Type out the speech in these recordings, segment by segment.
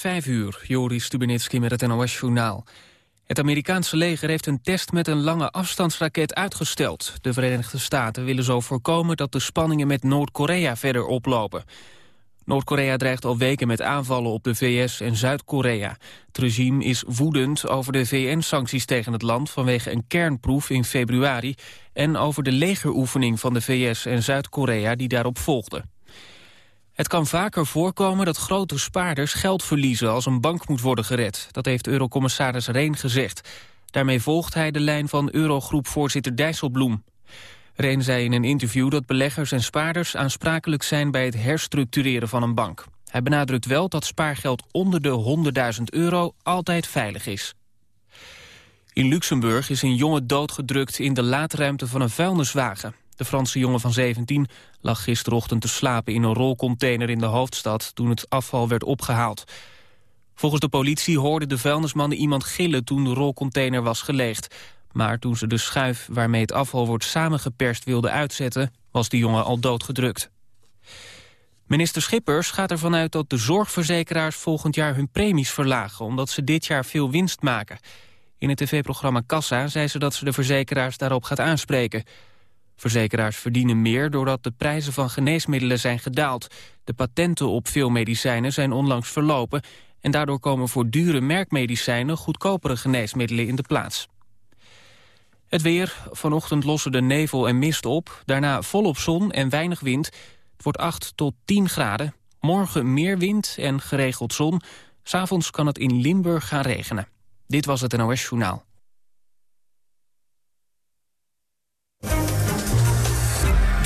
Vijf uur, Joris Stubenitski met het NOS-journaal. Het Amerikaanse leger heeft een test met een lange afstandsraket uitgesteld. De Verenigde Staten willen zo voorkomen dat de spanningen met Noord-Korea verder oplopen. Noord-Korea dreigt al weken met aanvallen op de VS en Zuid-Korea. Het regime is woedend over de VN-sancties tegen het land... vanwege een kernproef in februari... en over de legeroefening van de VS en Zuid-Korea die daarop volgde. Het kan vaker voorkomen dat grote spaarders geld verliezen als een bank moet worden gered. Dat heeft eurocommissaris Reen gezegd. Daarmee volgt hij de lijn van Eurogroep-voorzitter Dijsselbloem. Reen zei in een interview dat beleggers en spaarders aansprakelijk zijn bij het herstructureren van een bank. Hij benadrukt wel dat spaargeld onder de 100.000 euro altijd veilig is. In Luxemburg is een jongen doodgedrukt in de laadruimte van een vuilniswagen. De Franse jongen van 17 lag gisterochtend te slapen in een rolcontainer in de hoofdstad toen het afval werd opgehaald. Volgens de politie hoorden de vuilnismannen iemand gillen toen de rolcontainer was geleegd. Maar toen ze de schuif waarmee het afval wordt samengeperst wilden uitzetten, was de jongen al doodgedrukt. Minister Schippers gaat ervan uit dat de zorgverzekeraars volgend jaar hun premies verlagen, omdat ze dit jaar veel winst maken. In het tv-programma Kassa zei ze dat ze de verzekeraars daarop gaat aanspreken. Verzekeraars verdienen meer doordat de prijzen van geneesmiddelen zijn gedaald. De patenten op veel medicijnen zijn onlangs verlopen... en daardoor komen voor dure merkmedicijnen goedkopere geneesmiddelen in de plaats. Het weer. Vanochtend lossen de nevel en mist op. Daarna volop zon en weinig wind. Het wordt 8 tot 10 graden. Morgen meer wind en geregeld zon. S'avonds kan het in Limburg gaan regenen. Dit was het NOS Journaal.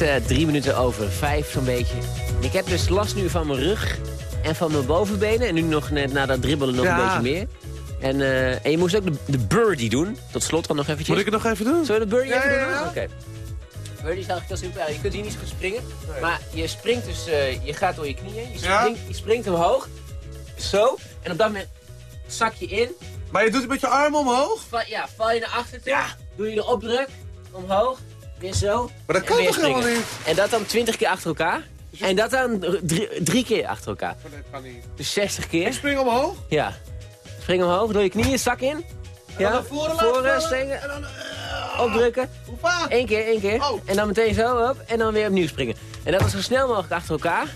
Is uh, drie minuten over vijf zo'n beetje. Ik heb dus last nu van mijn rug en van mijn bovenbenen. En nu nog net na dat dribbelen nog een beetje meer. En, uh, en je moest ook de, de, birdie doen. Tot slot dan nog eventjes. Moet ik het nog even doen? Zullen we de birdie ja, even ja, doen? ja. Oké. Okay. Birdie is eigenlijk heel simpel. Je kunt hier niet zo goed springen. Nee. Maar je springt dus, uh, je gaat door je knieën. Je springt, je springt omhoog. Zo. En op dat moment zak je in. Maar je doet het met je armen omhoog? Va ja, val je naar achter toe. Doe je de opdruk. Omhoog. Weer zo. Maar dat kan toch helemaal niet? En dat dan 20 keer achter elkaar. Dus en dat dan drie, drie, keer achter elkaar. Maar dat kan niet. Dus 60 keer. Ik spring omhoog? Ja. Spring omhoog, door je knieën, zak in. En ja. dan voren, voren steken. En dan, uh, opdrukken. Hoe vaak? Eén keer, één keer. Oh. En dan meteen zo op. En dan weer opnieuw springen. En dat is zo snel mogelijk achter elkaar.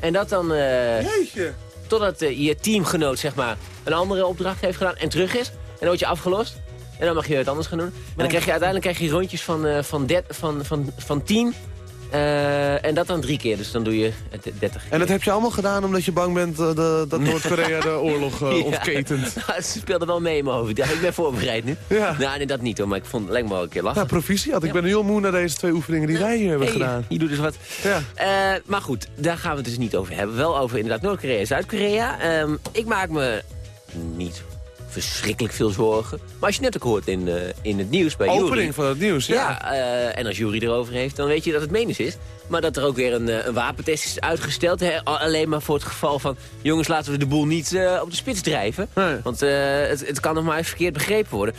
En dat dan... Uh, Jeetje. Totdat uh, je teamgenoot, zeg maar, een andere opdracht heeft gedaan en terug is. En dan word je afgelost. En dan mag je het anders gaan doen. En dan krijg je uiteindelijk krijg je rondjes van, uh, van, van, van, van 10. Uh, en dat dan drie keer, dus dan doe je 30 keer. En dat heb je allemaal gedaan omdat je bang bent uh, de, dat Noord-Korea de oorlog uh, ja. ontketent? Nou, ze speelde wel mee in mijn hoofd. Ja, ik ben voorbereid nu. Ja. Nou, nee, dat niet hoor, maar ik vond het lijkt me wel een keer lastig. Ja, proficiat. Ik ben heel moe naar deze twee oefeningen die wij hier hebben hey, gedaan. Je doet dus wat. Ja. Maar goed, daar gaan we het dus niet over hebben. Wel over inderdaad Noord-Korea en Zuid-Korea. Um, ik maak me niet verschrikkelijk veel zorgen. Maar als je net ook hoort in, uh, in het nieuws bij Opening Jury, van het nieuws, ja. ja uh, en als Jury erover heeft, dan weet je dat het menens is. Maar dat er ook weer een, uh, een wapentest is uitgesteld. Hè? Alleen maar voor het geval van... jongens, laten we de boel niet op de spits drijven. Nee. Want het, het kan nog maar eens verkeerd begrepen worden.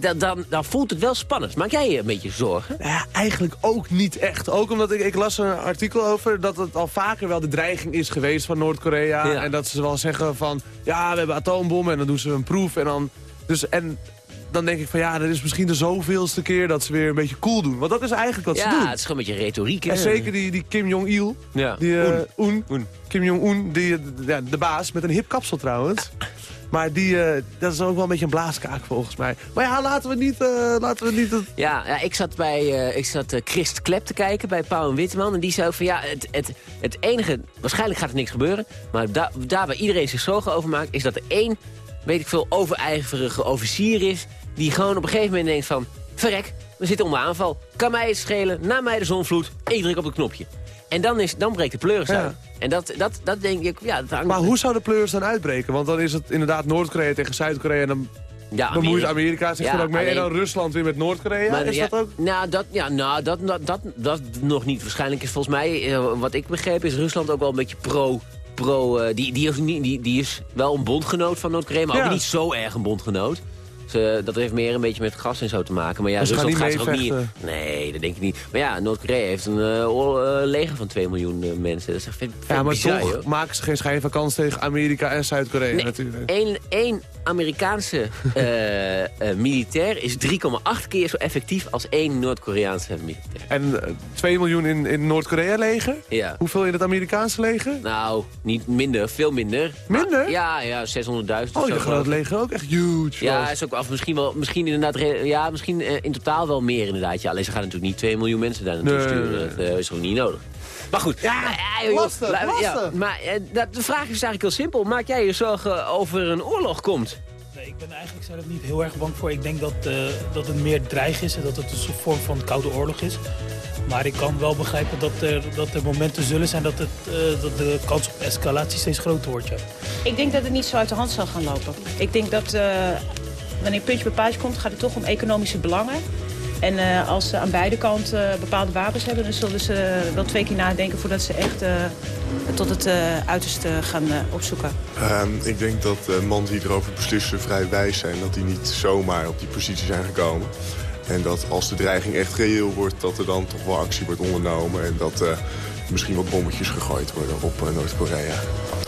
Dan, dan, dan, voelt het wel spannend. Maak jij je een beetje zorgen? Ja, eigenlijk ook niet echt. Ook omdat ik, ik las een artikel over dat het al vaker wel de dreiging is geweest van Noord-Korea. Ja. En dat ze wel zeggen van, ja, we hebben atoombommen en dan doen ze een proef. En dan, dus, en dan denk ik van, ja, dat is misschien de zoveelste keer dat ze weer een beetje cool doen. Want dat is eigenlijk wat ja, ze doen. Ja, het is gewoon een beetje retoriek. En zeker die, die Kim Jong-il, ja. die uh, Un, Un. Kim Jong-un, die, ja, de baas, met een hip kapsel trouwens. Maar die, uh, dat is ook wel een beetje een blaaskaak volgens mij. Maar ja, laten we niet... Uh, laten we niet ja, ja, ik zat bij uh, ik zat, Christ Klep te kijken bij Pauw en Witteman. En die zei van ja, het, het, het enige... Waarschijnlijk gaat er niks gebeuren. Maar da, daar waar iedereen zich zorgen over maakt... is dat er één, weet ik veel, overijverige officier is... die gewoon op een gegeven moment denkt van... verrek, we zitten onder aanval. Kan mij het schelen, na mij de zonvloed, ik druk op het knopje. En dan, is, dan breekt de pleuris Ja. uit. En dat, dat, dat denk ik, ja, dat hangt... Maar hoe zou de pleurs dan uitbreken? Want dan is het inderdaad Noord-Korea tegen Zuid-Korea... en dan ja, bemoeit Amerika zich Ja, er ook mee. En dan Rusland weer met Noord-Korea. Is ja, dat ook? Nou, dat, ja, nou dat, dat, dat, dat nog niet. Waarschijnlijk is volgens mij, eh, wat ik begreep, is Rusland ook wel een beetje pro... pro eh, die, die, die, die is wel een bondgenoot van Noord-Korea, maar ook niet zo erg een bondgenoot. Eh, dat heeft meer een beetje met gas en zo te maken. Maar ja, Dus Rusland gaat ook niet... Nee, dat denk ik niet. Maar ja, Noord-Korea heeft een eh, eh, leger van 2 miljoen mensen. Dat is echt vet, vet Ja, maar bizar, toch joh. maken ze geen schijn van kans tegen Amerika en Zuid-Korea Nee, natuurlijk. één, één Amerikaanse militair is 3,8 keer zo effectief als één Noord-Koreaanse militair. En eh, 2 miljoen in, in Noord-Korea leger? Ja. Hoeveel in het Amerikaanse leger? Nou, niet minder, veel minder. Minder? Maar- ja, ja, 600.000 of Oh, geloof groot leger ook echt huge. Ja, was. is ook af. Misschien wel, misschien inderdaad, ja, misschien eh, in totaal wel meer inderdaad. Ja, alleen ze gaan natuurlijk niet 2 miljoen mensen daar naartoe Nee, sturen. Dat eh, is gewoon niet nodig. Maar goed. Ja, joh, joh, lastig, la- ja, lastig. maar eh, dat, de vraag is eigenlijk heel simpel. Maak jij je zorgen over een oorlog komt? Nee, ik ben er eigenlijk zelf niet heel erg bang voor. Ik denk dat, eh, dat het meer dreig is en dat het een soort vorm van koude oorlog is. Maar ik kan wel begrijpen dat er, dat er momenten zullen zijn dat, het, eh, dat de kans op escalatie steeds groter wordt. Ja. Ik denk dat het niet zo uit de hand zal gaan lopen. Ik denk dat eh, wanneer puntje bij paaltje komt, gaat het toch om economische belangen. En eh, als ze aan beide kanten eh, bepaalde wapens hebben, dan zullen ze wel twee keer nadenken voordat ze echt eh, tot het eh, uiterste gaan eh, opzoeken. Ehm, ik denk dat de mannen die erover beslissen vrij wijs zijn. Dat die niet zomaar op die positie zijn gekomen. En dat als de dreiging echt reëel wordt, dat er dan toch wel actie wordt ondernomen. En dat eh, misschien wat bommetjes gegooid worden op eh, Noord-Korea.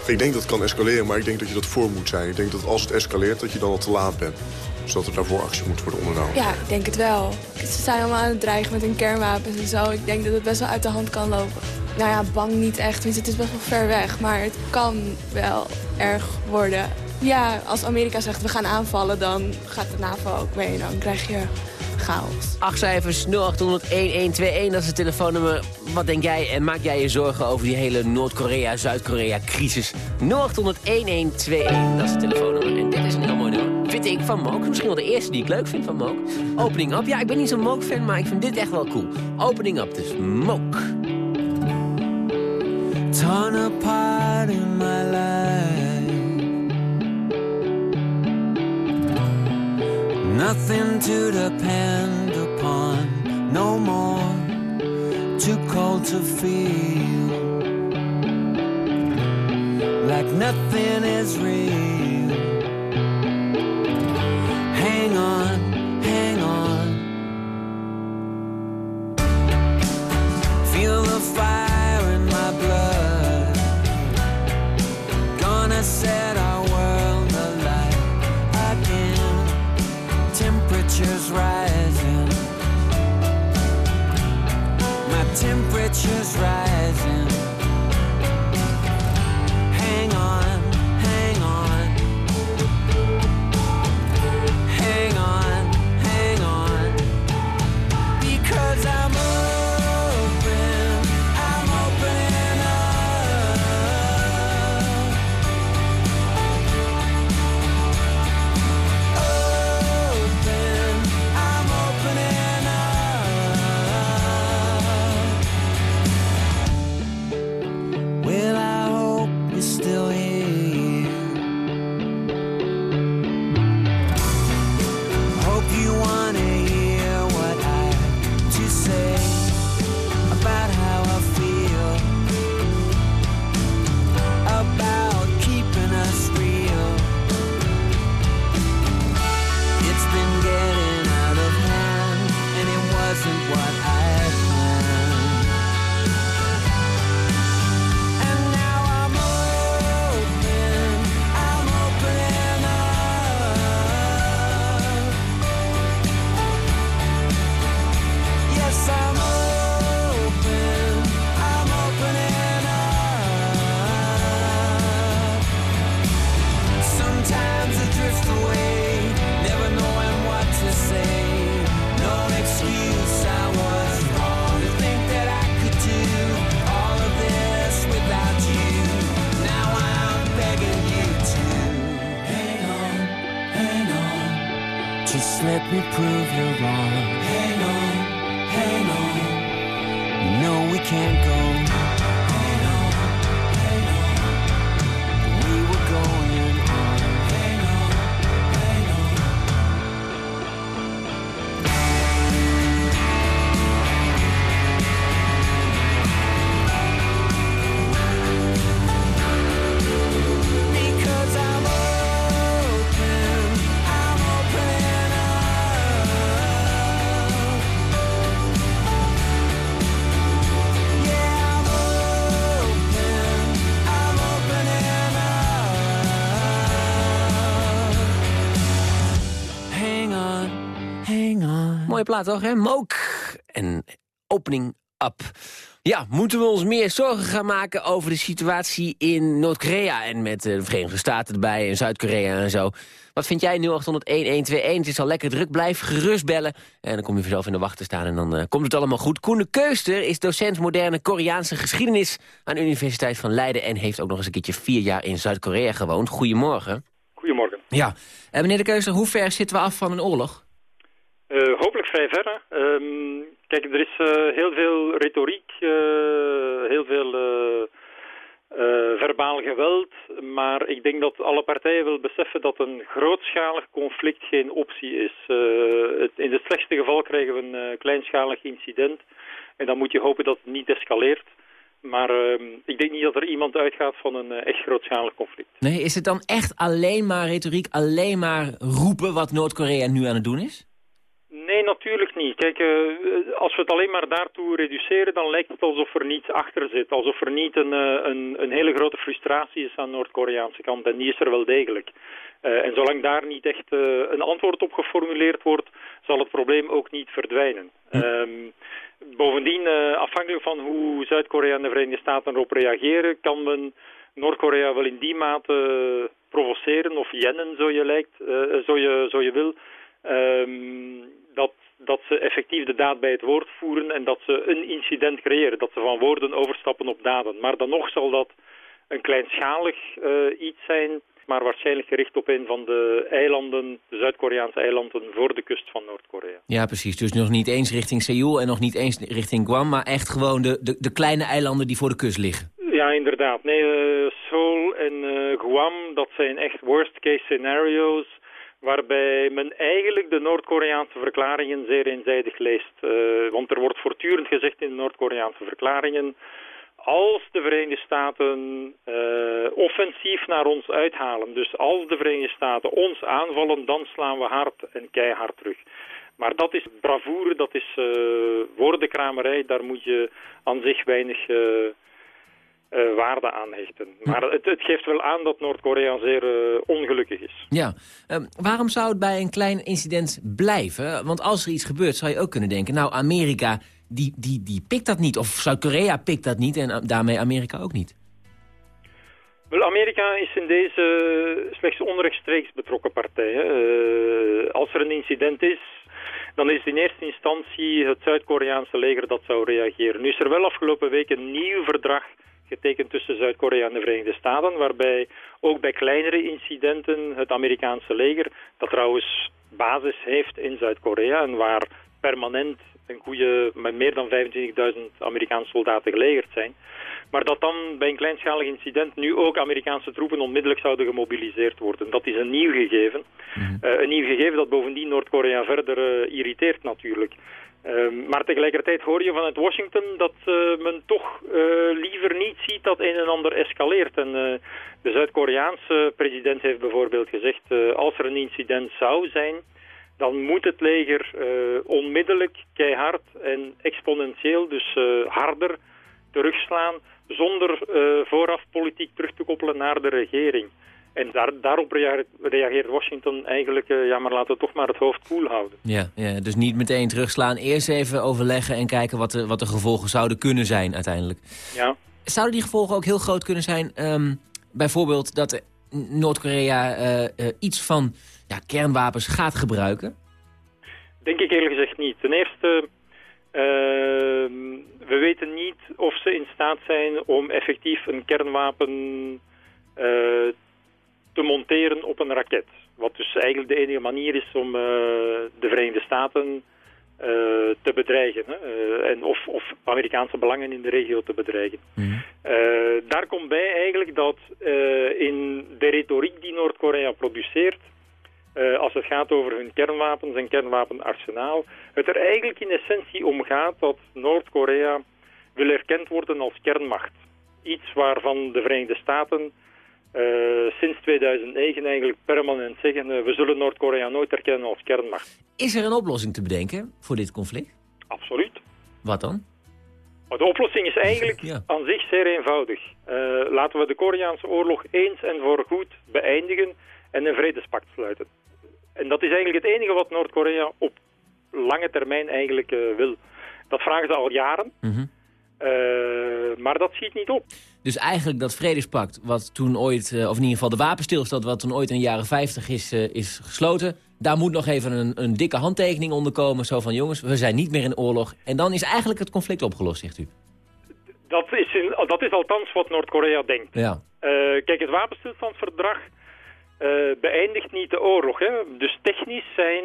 Ik denk dat het kan escaleren, maar ik denk dat je dat voor moet zijn. Ik denk dat als het escaleert, dat je dan al te laat bent. Dus dat er daarvoor actie moet worden ondernomen. Ja, ik denk het wel. Ze zijn allemaal aan het dreigen met hun kernwapens en zo. Ik denk dat het best wel uit de hand kan lopen. Nou ja, bang niet echt, want het is best wel ver weg. Maar het kan wel erg worden. Ja, als Amerika zegt we gaan aanvallen, dan gaat de NAVO ook mee. Dan krijg je chaos. Acht cijfers 0800 1121, dat is het telefoonnummer. Wat denk jij en maak jij je zorgen over die hele Noord-Korea-Zuid-Korea-crisis? 0800 1121, dat is het telefoonnummer. En dit is een heel mooi nummer. Vind ik van Mook. Misschien wel de eerste die ik leuk vind van Mook. Opening Up. Ja, ik ben niet zo'n Mook-fan, maar ik vind dit echt wel cool. Opening Up, dus Mook. torn apart in my life. Nothing to depend upon, no more. Too cold to feel like nothing is real. Mooie plaat toch, hè? Mook en Opening Up. Ja, moeten we ons meer zorgen gaan maken over de situatie in Noord-Korea... en met eh, de Verenigde Staten erbij en Zuid-Korea en zo. Wat vind jij 0800-1121? Het is al lekker druk, blijf gerust bellen. En dan kom je vanzelf in de wacht te staan en dan eh, komt het allemaal goed. Koen de Keuster is docent moderne Koreaanse geschiedenis... aan de Universiteit van Leiden en heeft ook nog eens een keertje vier jaar in Zuid-Korea gewoond. Goedemorgen. Goedemorgen. Ja, en meneer de Keuster, hoe ver zitten we af van een oorlog? Eh, hopelijk vrij ver. Ehm, kijk, er is eh, heel veel retoriek, eh, heel veel verbaal geweld. Maar ik denk dat alle partijen wel beseffen dat een grootschalig conflict geen optie is. In het slechtste geval krijgen we een kleinschalig incident. En dan moet je hopen dat het niet escaleert. Maar ehm, ik denk niet dat er iemand uitgaat van een echt grootschalig conflict. Nee, is het dan echt alleen maar retoriek, alleen maar roepen wat Noord-Korea nu aan het doen is? Nee, natuurlijk niet. Kijk, eh, als we het alleen maar daartoe reduceren, dan lijkt het alsof er niets achter zit. Alsof er niet een, eh, een, een hele grote frustratie is aan de Noord-Koreaanse kant. En die is er wel degelijk. Eh, en zolang daar niet echt een antwoord op geformuleerd wordt, zal het probleem ook niet verdwijnen. Ehm, bovendien, afhankelijk van hoe Zuid-Korea en de Verenigde Staten erop reageren, kan men Noord-Korea wel in die mate provoceren of jennen, zo je, lijkt, eh, zo je, zo je wil, ehm, dat, dat ze effectief de daad bij het woord voeren en dat ze een incident creëren. Dat ze van woorden overstappen op daden. Maar dan nog zal dat een kleinschalig eh, iets zijn, maar waarschijnlijk gericht op een van de eilanden, de Zuid-Koreaanse eilanden voor de kust van Noord-Korea. Ja, precies. Dus nog niet eens richting Seoul en nog niet eens richting Guam... maar echt gewoon de, de, de kleine eilanden die voor de kust liggen. Ja, inderdaad. Nee, eh, Seoul en eh, Guam, dat zijn echt worst case scenario's waarbij men eigenlijk de Noord-Koreaanse verklaringen zeer eenzijdig leest. Eh, want er wordt voortdurend gezegd in de Noord-Koreaanse verklaringen... als de Verenigde Staten eh, offensief naar ons uithalen, dus als de Verenigde Staten ons aanvallen, dan slaan we hard en keihard terug. Maar dat is bravoure, dat is eh, woordenkramerij, daar moet je aan zich weinig... eh, waarde aan hechten. Maar het, het geeft wel aan dat Noord-Korea zeer eh, ongelukkig is. Ja. Ehm, waarom zou het bij een klein incident blijven? Want als er iets gebeurt, zou je ook kunnen denken... nou, Amerika, die, die, die pikt dat niet. Of Zuid-Korea pikt dat niet en eh, daarmee Amerika ook niet. Wel, Amerika is in deze slechts onrechtstreeks betrokken partij. hè. Als er een incident is, dan is in eerste instantie het Zuid-Koreaanse leger dat zou reageren. Nu is er wel afgelopen week een nieuw verdrag getekend tussen Zuid-Korea en de Verenigde Staten, waarbij ook bij kleinere incidenten het Amerikaanse leger, dat trouwens basis heeft in Zuid-Korea en waar permanent een goede, met meer dan 25.000 Amerikaanse soldaten gelegerd zijn, maar dat dan bij een kleinschalig incident nu ook Amerikaanse troepen onmiddellijk zouden gemobiliseerd worden. Dat is een nieuw gegeven. Eh, een nieuw gegeven dat bovendien Noord-Korea verder eh, irriteert natuurlijk. Ehm, maar tegelijkertijd hoor je vanuit Washington dat eh, men toch eh, liever niet ziet dat een en ander escaleert. En eh, de Zuid-Koreaanse president heeft bijvoorbeeld gezegd, als er een incident zou zijn, dan moet het leger onmiddellijk, keihard en exponentieel, dus harder, terugslaan, zonder vooraf politiek terug te koppelen naar de regering. En daar, daarop reageert, Washington eigenlijk, eh, ja maar laten we toch maar het hoofd koel houden. Ja, ja, dus niet meteen terugslaan. Eerst even overleggen en kijken wat de, wat de gevolgen zouden kunnen zijn uiteindelijk. Ja. Zouden die gevolgen ook heel groot kunnen zijn? ehm, bijvoorbeeld dat Noord-Korea eh, eh, iets van ja, kernwapens gaat gebruiken? Denk ik eerlijk gezegd niet. Ten eerste, ehm, we weten niet of ze in staat zijn om effectief een kernwapen eh, te monteren op een raket. Wat dus eigenlijk de enige manier is om eh, de Verenigde Staten eh, te bedreigen. Hè, eh, en of, of Amerikaanse belangen in de regio te bedreigen. Eh, daar komt bij eigenlijk dat in de retoriek die Noord-Korea produceert, als het gaat over hun kernwapens en kernwapenarsenaal, het er eigenlijk in essentie om gaat dat Noord-Korea wil erkend worden als kernmacht. Iets waarvan de Verenigde Staten eh, sinds 2009 eigenlijk permanent zeggen, eh, we zullen Noord-Korea nooit erkennen als kernmacht. Is er een oplossing te bedenken voor dit conflict? Absoluut. Wat dan? Maar de oplossing is eigenlijk Ja. aan zich zeer eenvoudig. Eh, laten we de Koreaanse oorlog eens en voorgoed beëindigen en een vredespact sluiten. En dat is eigenlijk het enige wat Noord-Korea op lange termijn eigenlijk wil. Dat vragen ze al jaren, Mhm. Eh, maar dat schiet niet op. Dus eigenlijk dat vredespact, wat toen ooit, eh, of in ieder geval de wapenstilstand... wat toen ooit in de jaren 50 is, eh, is gesloten... daar moet nog even een, een dikke handtekening onder komen. Zo van, jongens, we zijn niet meer in oorlog. En dan is eigenlijk het conflict opgelost, zegt u. Dat is, in- dat is althans wat Noord-Korea denkt. Ja. Kijk, het wapenstilstandsverdrag beëindigt niet de oorlog. Hè. Dus technisch zijn,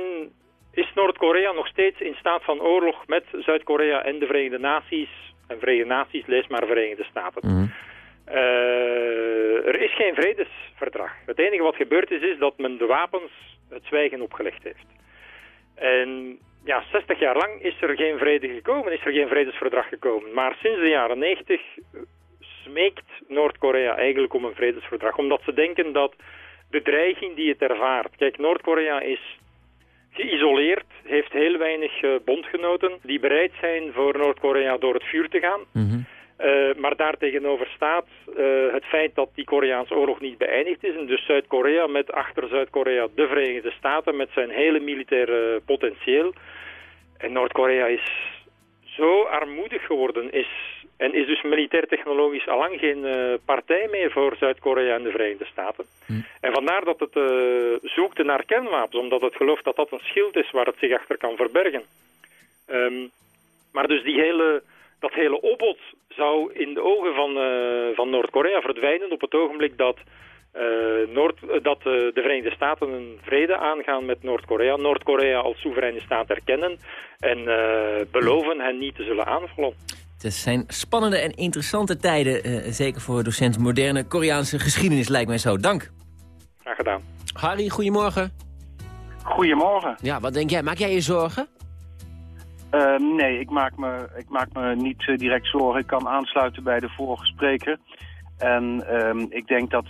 is Noord-Korea nog steeds in staat van oorlog met Zuid-Korea en de Verenigde Naties. En Verenigde Naties, lees maar Verenigde Staten. Eh, er is geen vredesverdrag. Het enige wat gebeurd is, is dat men de wapens het zwijgen opgelegd heeft. En ja, 60 jaar lang is er geen vrede gekomen, is er geen vredesverdrag gekomen. Maar sinds de jaren 90 smeekt Noord-Korea eigenlijk om een vredesverdrag. Omdat ze denken dat de dreiging die het ervaart... Kijk, Noord-Korea is geïsoleerd, heeft heel weinig eh, bondgenoten... die bereid zijn voor Noord-Korea door het vuur te gaan. Eh, maar daartegenover staat eh, het feit dat die Koreaanse oorlog niet beëindigd is. En dus Zuid-Korea met achter Zuid-Korea de Verenigde Staten met zijn hele militaire potentieel. En Noord-Korea is zo armoedig geworden is, en is dus militair-technologisch allang geen eh, partij meer voor Zuid-Korea en de Verenigde Staten. En vandaar dat het eh, zoekt naar kernwapens, omdat het gelooft dat dat een schild is waar het zich achter kan verbergen. Ehm, maar dus die hele, dat hele opbod zou in de ogen van, eh, van Noord-Korea verdwijnen op het ogenblik dat, Noord, dat de Verenigde Staten een vrede aangaan met Noord-Korea. Noord-Korea als soevereine staat erkennen en beloven hen niet te zullen aanvallen. Het zijn spannende en interessante tijden, eh, zeker voor docent moderne Koreaanse geschiedenis, lijkt mij zo. Dank. Graag gedaan. Harry, goedemorgen. Goedemorgen. Ja, wat denk jij? Maak jij je zorgen? Eh, nee, ik maak me, ik maak me niet eh, direct zorgen. Ik kan aansluiten bij de vorige spreker. En ehm, ik denk dat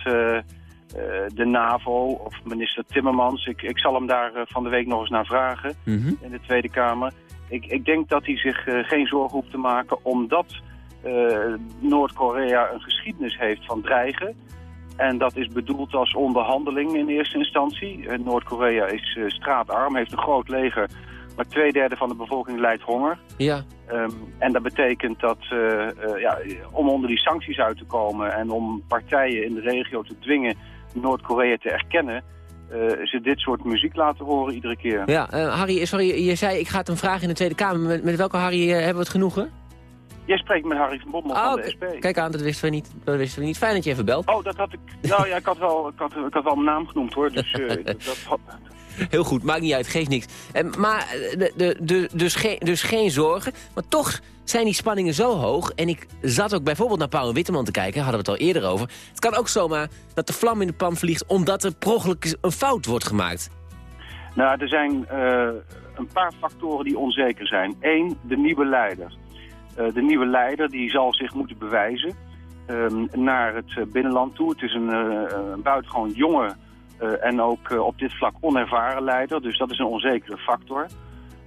de NAVO of minister Timmermans... Ik, ik zal hem daar van de week nog eens naar vragen in de Tweede Kamer. Ik, ik denk dat hij zich eh, geen zorgen hoeft te maken... omdat eh, Noord-Korea een geschiedenis heeft van dreigen... En dat is bedoeld als onderhandeling in eerste instantie. Eh, Noord-Korea is straatarm, heeft een groot leger... maar twee derde van de bevolking lijdt honger. Ja. Ehm, en dat betekent dat ja, om onder die sancties uit te komen... en om partijen in de regio te dwingen Noord-Korea te erkennen... eh, ze dit soort muziek laten horen iedere keer. Ja, eh, Harry, sorry, je zei ik ga het hem vragen in de Tweede Kamer. Met, met welke Harry eh, hebben we het genoegen? Jij spreekt met Harry van Bommel van oké. de SP. Kijk aan, dat wisten we niet. Dat wisten we niet. Fijn dat je even belt. Oh, dat had ik... Nou ja, ik had wel, ik had, ik had wel mijn naam genoemd hoor. Dus dat Heel goed, maakt niet uit, geeft niks. En, maar eh, de, de, de, dus, geen, dus geen zorgen. Maar toch zijn die spanningen zo hoog. En ik zat ook bijvoorbeeld naar Paul Witteman te kijken. Hadden we het al eerder over. Het kan ook zomaar dat de vlam in de pan vliegt... omdat er ongeluk een fout wordt gemaakt. Nou, er zijn eh, een paar factoren die onzeker zijn. Eén, de nieuwe leider. Eh, de nieuwe leider die zal zich moeten bewijzen ehm, naar het eh, binnenland toe. Het is een, eh, een buitengewoon jonge eh, en ook eh, op dit vlak onervaren leider. Dus dat is een onzekere factor.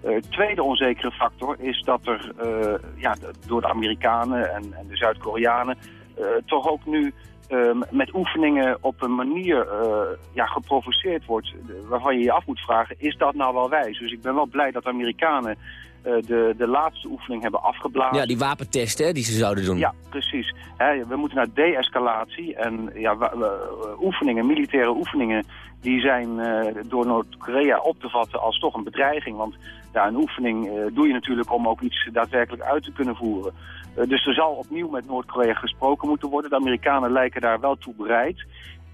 Eh, tweede onzekere factor is dat er eh, ja, door de Amerikanen en, en de Zuid-Koreanen eh, toch ook nu ehm, met oefeningen op een manier eh, ja, geprovoceerd wordt eh, waarvan je je af moet vragen, is dat nou wel wijs? Dus ik ben wel blij dat de Amerikanen eh, de, de laatste oefening hebben afgeblazen. Ja, die wapentesten hè, die ze zouden doen. Ja, precies. We moeten naar de-escalatie en ja, wa- oefeningen, militaire oefeningen, die zijn eh, door Noord-Korea op te vatten als toch een bedreiging. Want ja, een oefening eh, doe je natuurlijk om ook iets daadwerkelijk uit te kunnen voeren. Eh, dus er zal opnieuw met Noord-Korea gesproken moeten worden. De Amerikanen lijken daar wel toe bereid.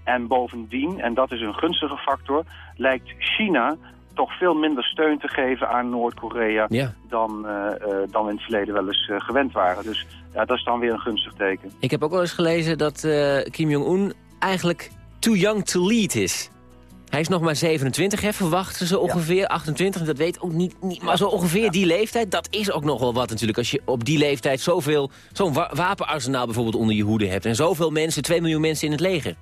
En bovendien, en dat is een gunstige factor, lijkt China toch veel minder steun te geven aan Noord-Korea Ja. dan, eh, eh, dan we in het verleden wel eens eh, gewend waren. Dus ja, dat is dan weer een gunstig teken. Ik heb ook wel eens gelezen dat Kim Jong-un eigenlijk too young to lead is. Hij is nog maar 27, hè, verwachten ze ongeveer. 28, dat weet ook niet, niet maar zo ongeveer die leeftijd. Dat is ook nog wel wat natuurlijk. Als je op die leeftijd zoveel, zo'n wa- wapenarsenaal bijvoorbeeld onder je hoede hebt. En zoveel mensen, 2 miljoen mensen in het leger.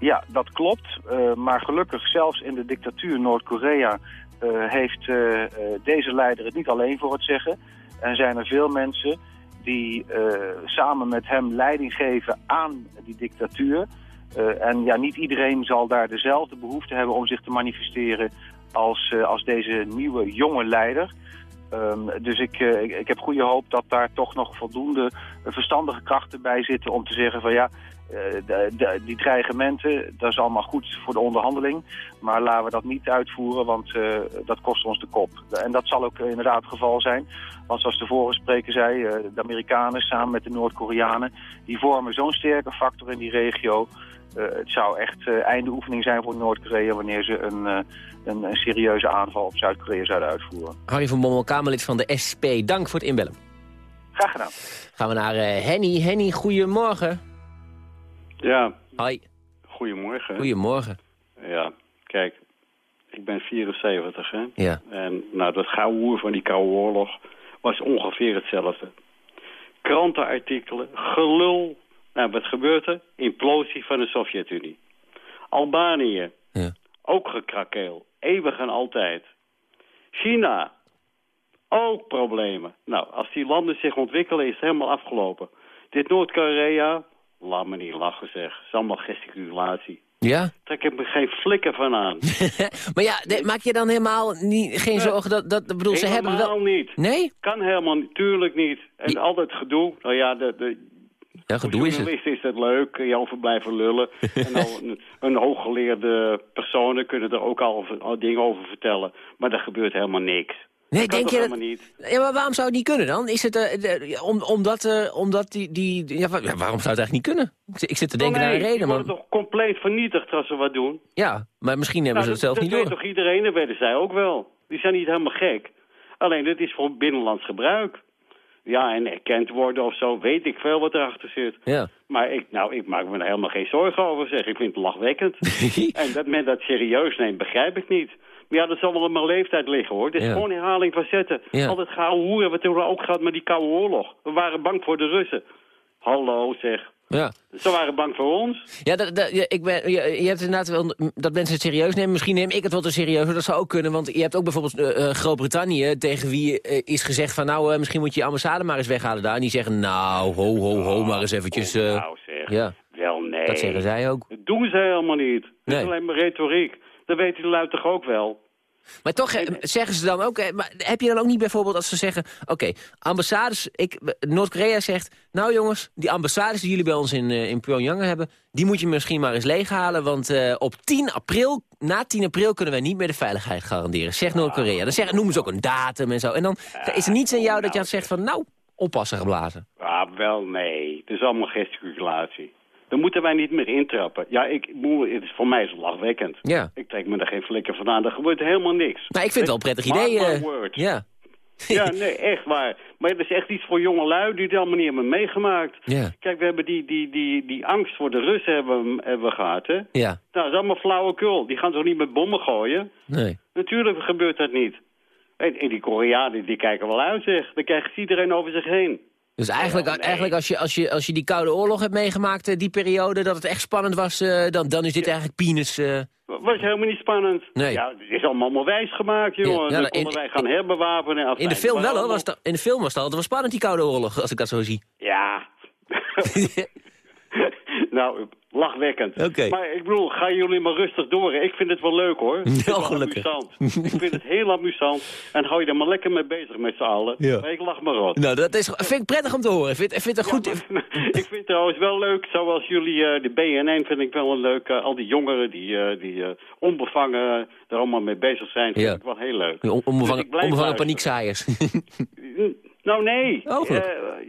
Ja, dat klopt. Eh, maar gelukkig, zelfs in de dictatuur Noord-Korea... eh, heeft eh, deze leider het niet alleen voor het zeggen. En zijn er veel mensen die samen met hem leiding geven aan die dictatuur. En ja, niet iedereen zal daar dezelfde behoefte hebben om zich te manifesteren... als, als deze nieuwe jonge leider... Ehm, dus ik, ik, ik heb goede hoop dat daar toch nog voldoende verstandige krachten bij zitten om te zeggen van ja, de- de- die dreigementen, dat is allemaal goed voor de onderhandeling. Maar laten we dat niet uitvoeren, want eh, dat kost ons de kop. En dat zal ook eh, inderdaad het geval zijn. Want zoals de vorige spreker zei, eh, de Amerikanen samen met de Noord-Koreanen... die vormen zo'n sterke factor in die regio. Eh, het zou echt eh, einde oefening zijn voor Noord-Korea... wanneer ze een, eh, een, een serieuze aanval op Zuid-Korea zouden uitvoeren. Harry van Bommel, Kamerlid van de SP. Dank voor het inbellen. Graag gedaan. Gaan we naar eh, Henny. Henny, goedemorgen. Ja, Hoi, goedemorgen. goedemorgen. Ja, kijk, ik ben 74, hè. Ja. En nou, dat gauwhoer van die Koude Oorlog was ongeveer hetzelfde. Krantenartikelen, gelul. Nou, wat gebeurt er? Implosie van de Sovjet-Unie. Albanië, Ja. ook gekrakeel. Eeuwig en altijd. China, ook problemen. Nou, als die landen zich ontwikkelen is het helemaal afgelopen. Dit Noord-Korea, laat me niet lachen zeg. Het is allemaal gesticulatie. Ja? Trek ik me geen flikker van aan. Maar ja, maak je dan helemaal niet, geen zorgen dat... dat bedoel, ze hebben Helemaal wel... niet. Nee? Kan helemaal niet, tuurlijk niet. En al dat gedoe, nou ja, de, de, Ja, gedoe is het. is dat leuk, je over blijven lullen. en al een, een hooggeleerde personen kunnen er ook al, al dingen over vertellen. Maar er gebeurt helemaal niks. Nee, denk je dat... niet? Ja, maar waarom zou het niet kunnen dan? Is het, de- om, omdat, eh, omdat die... die ja, wa- ja, waarom zou het eigenlijk niet kunnen? Ik, zit- te denken Oh, naar een reden, maar... worden toch compleet vernietigd als ze wat doen? Ja, maar misschien hebben Nou, ze het zelf dat, niet dat door. weet toch iedereen, dat weten zij ook wel. Die zijn niet helemaal gek. Alleen, dit is voor binnenlands gebruik. Ja, en erkend worden of zo, weet ik veel wat erachter zit. Ja. Maar ik, nou, ik maak me er helemaal geen zorgen over, zeg. Ik vind het lachwekkend. en dat men dat serieus neemt, begrijp ik niet. Maar ja, dat zal wel in mijn leeftijd liggen, hoor. Dit is Ja. gewoon herhaling van zetten. Ja. Al dat gouden hoer hebben we toen ook gehad met die koude oorlog. We waren bang voor de Russen. Hallo, zeg. Ja. Ze waren bang voor ons. Ja, dat, dat- ja, ik ben, je, je hebt inderdaad wel dat mensen het serieus nemen. Misschien neem ik het wel te serieus, maar dat zou ook kunnen. Want je hebt ook bijvoorbeeld eh, Groot-Brittannië... tegen wie eh, is gezegd van... nou, misschien moet je je ambassade maar eens weghalen daar. En die zeggen, nou, ho, ho, ho, maar eens eventjes... eh, Nou, zeg. ja, Wel, nee. dat zeggen zij ook. Dat doen ze helemaal niet. Het Nee. is alleen maar retoriek. Dat weten de lui toch ook wel. Maar toch eh, zeggen ze dan ook... eh, Maar heb je dan ook niet bijvoorbeeld als ze zeggen... Oké, ambassades... ik- Noord-Korea zegt... Nou jongens, die ambassades die jullie bij ons in, eh, in Pyongyang hebben... die moet je misschien maar eens leeghalen. Want op 10 april, na 10 april kunnen wij niet meer de veiligheid garanderen. Zegt Noord-Korea. Dan zeggen, noemen ze ook een datum en zo. En dan is er niets aan jou dat je zegt van... Nou, oppassen geblazen. Ah, wel, nee. Het is allemaal gesticulatie. Daar moeten wij niet meer intrappen. Ja, ik, moet- het is, voor mij is het lachwekkend. Ja. Ik trek me er geen flikker van aan. Er gebeurt helemaal niks. Nou, ik vind het wel een prettig idee. word. ja. Ja, nee, echt waar. Maar het is echt iets voor jonge lui die het allemaal niet hebben meegemaakt. Ja. Kijk, we hebben die, die, die, die angst voor de Russen hebben, hebben we gehad, hè? Ja. Nou, dat is allemaal flauwekul. Die gaan toch niet met bommen gooien? Nee. Natuurlijk gebeurt dat niet. En, en die Koreanen, die kijken wel uit, zeg. Dan krijgt iedereen over zich heen. Dus eigenlijk, eigenlijk als, je, als, je, als je die Koude Oorlog hebt meegemaakt, eh, die periode, dat het echt spannend was, eh, dan, dan is dit eigenlijk peanuts. eh. Was helemaal niet spannend. Nee. Ja, het is allemaal maar wijs gemaakt, jongen. Ja, nou, konden in- wij gaan herbewapenen. In de film wel hoor, was in de film was het altijd wel spannend die Koude Oorlog, als ik dat zo zie. Ja. nou, lachwekkend. Maar ik bedoel, gaan jullie maar rustig door. Ik vind het wel leuk, hoor. Het is Ja, wel gelukkig. amusant. ik vind het heel amusant. En hou je er maar lekker mee bezig met z'n allen. Ja. Maar ik lach maar rot. Nou, dat is, vind ik prettig om te horen. Ik vind, ik vind het goed... ik vind het trouwens wel leuk, zoals jullie, eh, de BNN vind ik wel een leuk. eh, al die jongeren die, eh, die onbevangen er allemaal mee bezig zijn, vind ik wel heel leuk. On- Dus Onbevangen, onbevangen paniekzaaiers. Nou nee, Oh,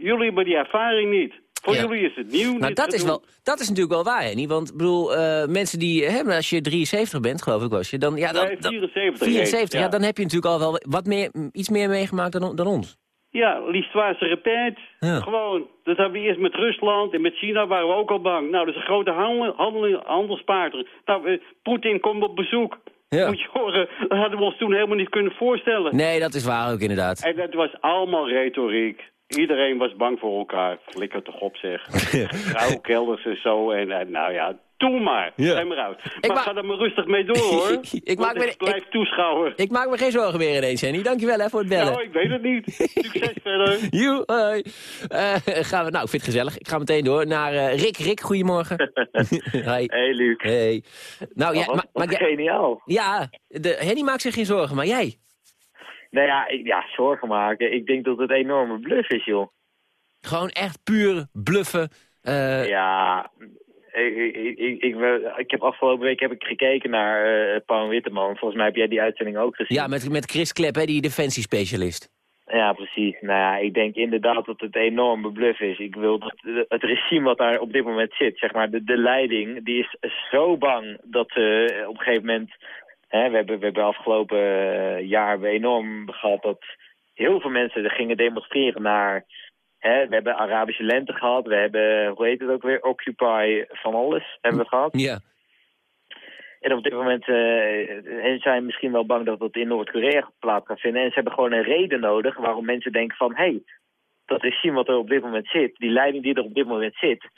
jullie hebben die ervaring niet. Voor Ja. jullie is het nieuw. Nou, dat is, wel, dat is natuurlijk wel waar, Henny. Want ik bedoel, eh, mensen die... Hè, maar als je 73 bent, geloof ik was je, dan... Ja, dan, Nee, dan- 74. 74, ja. ja. dan heb je natuurlijk al wel wat meer, iets meer meegemaakt dan, dan ons. Ja, l'histoire se répète. Ja. Gewoon. Dat hebben we eerst met Rusland en met China waren we ook al bang. Nou, dat is een grote handel, handel, handelspartner. Nou, eh, Poetin komt op bezoek. Ja. Moet je horen, dat hadden we ons toen helemaal niet kunnen voorstellen. Nee, dat is waar ook inderdaad. En dat was allemaal retoriek. Iedereen was bang voor elkaar. Flikker toch op, zeg. Rouwkelders en zo. En, en nou ja, doe maar. Ja. Maar uit. Maar ma- ga er maar rustig mee door, hoor. Ik maak me- blijf toeschouwer. Ik maak me geen zorgen meer ineens, Henny. Dankjewel hè, voor het bellen. Nou, ik weet het niet. Succes verder. Joe, hoi. Eh, gaan we, nou, ik vind het gezellig. Ik ga meteen door naar eh, Rick. Rick, goedemorgen. Hi. Hey Luc. Hey. Nou, maar jij- geniaal. ja, de, Henny maakt zich geen zorgen, maar jij? Nou ja, ik, ja, zorgen maken. Ik denk dat het een enorme bluff is, joh. Gewoon echt puur bluffen. eh, Ja, ik, ik, ik, ik, ik heb afgelopen week heb ik gekeken naar eh Paul Witteman. Volgens mij heb jij die uitzending ook gezien. ja, met, met Chris Klep, hè, die defensiespecialist. Ja, precies. Nou ja, ik denk inderdaad dat het een enorme bluff is. Ik wil dat het regime wat daar op dit moment zit, zeg maar, de, de leiding, die is zo bang dat ze op een gegeven moment... Hè, we, hebben, we hebben afgelopen eh, jaar enorm gehad dat heel veel mensen er gingen demonstreren naar... Hè, we hebben Arabische lente gehad, we hebben, hoe heet het ook weer, Occupy van alles hebben we gehad. Ja. En op dit moment eh, en zijn misschien wel bang dat dat in Noord-Korea plaats gaat vinden. En ze hebben gewoon een reden nodig waarom mensen denken van... hé, hey, dat regime wat er op dit moment zit, die leiding die er op dit moment zit...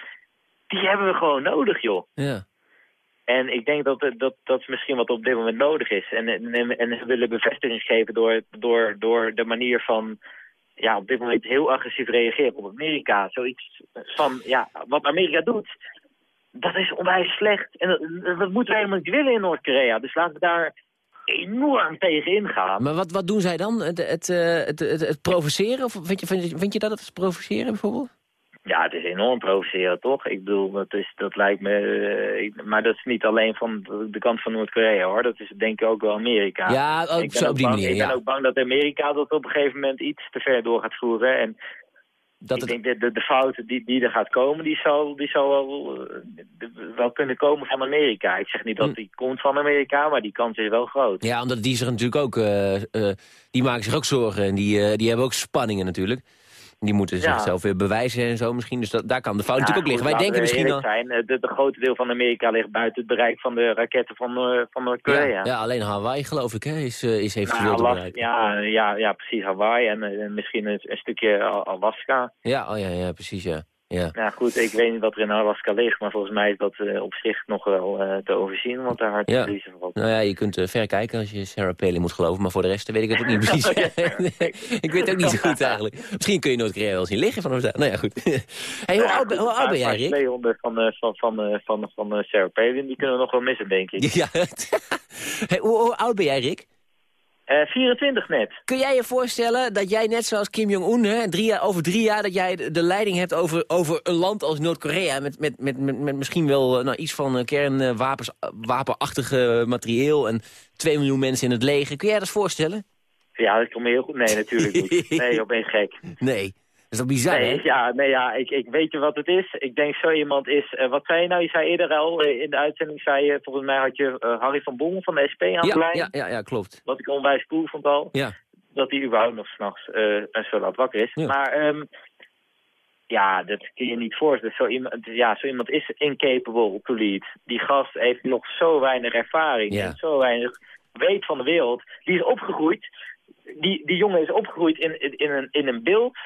die hebben we gewoon nodig, joh. Ja. En ik denk dat dat, dat is misschien wat op dit moment nodig is. En, en, en willen bevestiging geven door, door, door de manier van... ja, op dit moment heel agressief reageren op Amerika. Zoiets van, ja, wat Amerika doet dat is onwijs slecht. En dat, moeten we helemaal niet willen in Noord-Korea. Dus laten we daar enorm tegen ingaan. Maar wat, wat doen zij dan? Het, het, eh, het, het, het provoceren? Of vind je, vind, je, vind je dat het provoceren bijvoorbeeld? Ja, het is enorm provoceren, toch? Ik bedoel, dat, is, dat lijkt me... eh, maar dat is niet alleen van de, kant van Noord-Korea, hoor. Dat is denk ik ook wel Amerika. Ja, ook Ik ben zo op die bang- manier, Ik ben ja. ook bang dat Amerika dat op een gegeven moment iets te ver door gaat voeren. En Dat ik denk dat de, de fout die, die er gaat komen, die zal, die zal wel, eh, de- wel kunnen komen van Amerika. Ik zeg niet dat die komt van Amerika, maar die kans is wel groot. Ja, omdat die zich natuurlijk ook... eh, die maken zich ook zorgen en die, die hebben ook spanningen natuurlijk. Die moeten zichzelf weer bewijzen en zo misschien. Dus dat, daar kan de fout natuurlijk ook liggen. Wij denken misschien dan... zijn, eh, de, de grote deel van Amerika ligt buiten het bereik van de raketten van, eh, van Noord-Korea. Ja, ja, alleen Hawaii geloof ik hè, is, eh, is eventueel Nou, bereiken. ja, ja, ja, precies, Hawaii en misschien een, een stukje Al- Alaska. Ja, oh ja, ja, precies ja. Ja. Nou goed, ik weet niet wat er in Alaska ligt, maar volgens mij is dat eh, op zich nog wel eh, te overzien, want daar hard Ja. valt. Nou ja, je kunt eh, ver kijken als je Sarah Palin moet geloven. Maar voor de rest weet ik het ook niet precies. ik weet het ook niet zo goed eigenlijk. Misschien kun je Noord-Korea wel zien liggen vanaf daar. Nou ja, goed. hey, hoe, Ja, oud, hoe oud ben jij, Rick? 200 van, van, van, van, van, Sarah Palin, die kunnen we nog wel missen, denk ik. Ja. hey, hoe, hoe oud ben jij, Rick? Eh 24 net. Kun jij je voorstellen dat jij net zoals Kim Jong-un, over drie jaar, dat jij de, leiding hebt over, over een land als Noord-Korea, met, met, met, met, met misschien wel eh, nou, iets van eh, kernwapens, eh, wapenachtige materieel en 2 miljoen mensen in het leger. Kun jij dat voorstellen? Ja, dat komt me heel goed. Nee, natuurlijk niet. Nee, op één gek. Nee. Is bizar, nee, hè? ja, nee, ja, ik, ik weet je wat het is. Ik denk zo iemand is... eh, wat zei je nou? Je zei eerder al, eh, in de uitzending zei je... Volgens mij had je eh, Harry van Bommel van de SP aan de Ja, lijn. ja, ja, ja, klopt. Wat ik onwijs cool vond al. Ja. Dat hij überhaupt nog s'nachts en zo laat wakker is. Ja. Maar ehm, ja, dat kun je niet voorstellen. Zo iemand, ja, zo iemand is incapable to lead. Die gast heeft nog zo weinig ervaring. Ja. Zo weinig weet van de wereld. Die is opgegroeid. Die, die jongen is opgegroeid in, in, in, een, in een beeld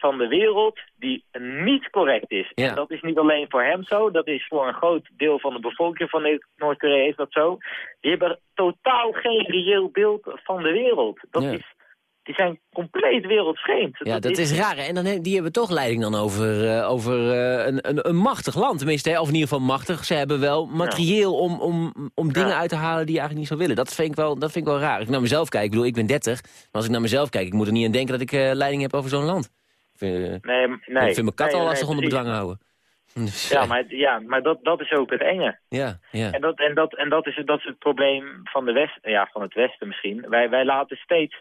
van de wereld die niet correct is. Ja. En dat is niet alleen voor hem zo, dat is voor een groot deel van de bevolking van Noord-Korea is dat zo. Die hebben totaal geen reëel beeld van de wereld. Dat Ja. is, die zijn compleet wereldvreemd. Ja, dat is raar. hè? En dan, die hebben toch leiding dan over, eh, over eh, een, een, een machtig land. Tenminste, hè, of in ieder geval machtig. Ze hebben wel materieel om, om, om dingen uit te halen die je eigenlijk niet zou willen. Dat vind, ik wel, dat vind ik wel raar. Als ik naar mezelf kijk, ik bedoel, ik ben 30. Maar als ik naar mezelf kijk, ik moet er niet aan denken dat ik eh, leiding heb over zo'n land. Ik vind, eh, Nee, nee. ik vind mijn kat Nee, al lastig onder bedwang houden. Dus, Ja, eh, maar, ja, maar dat, dat is ook het enge. ja, ja. En, dat, en, dat, en dat, is, dat is het probleem van, de West, ja, van het Westen misschien. Wij, wij laten steeds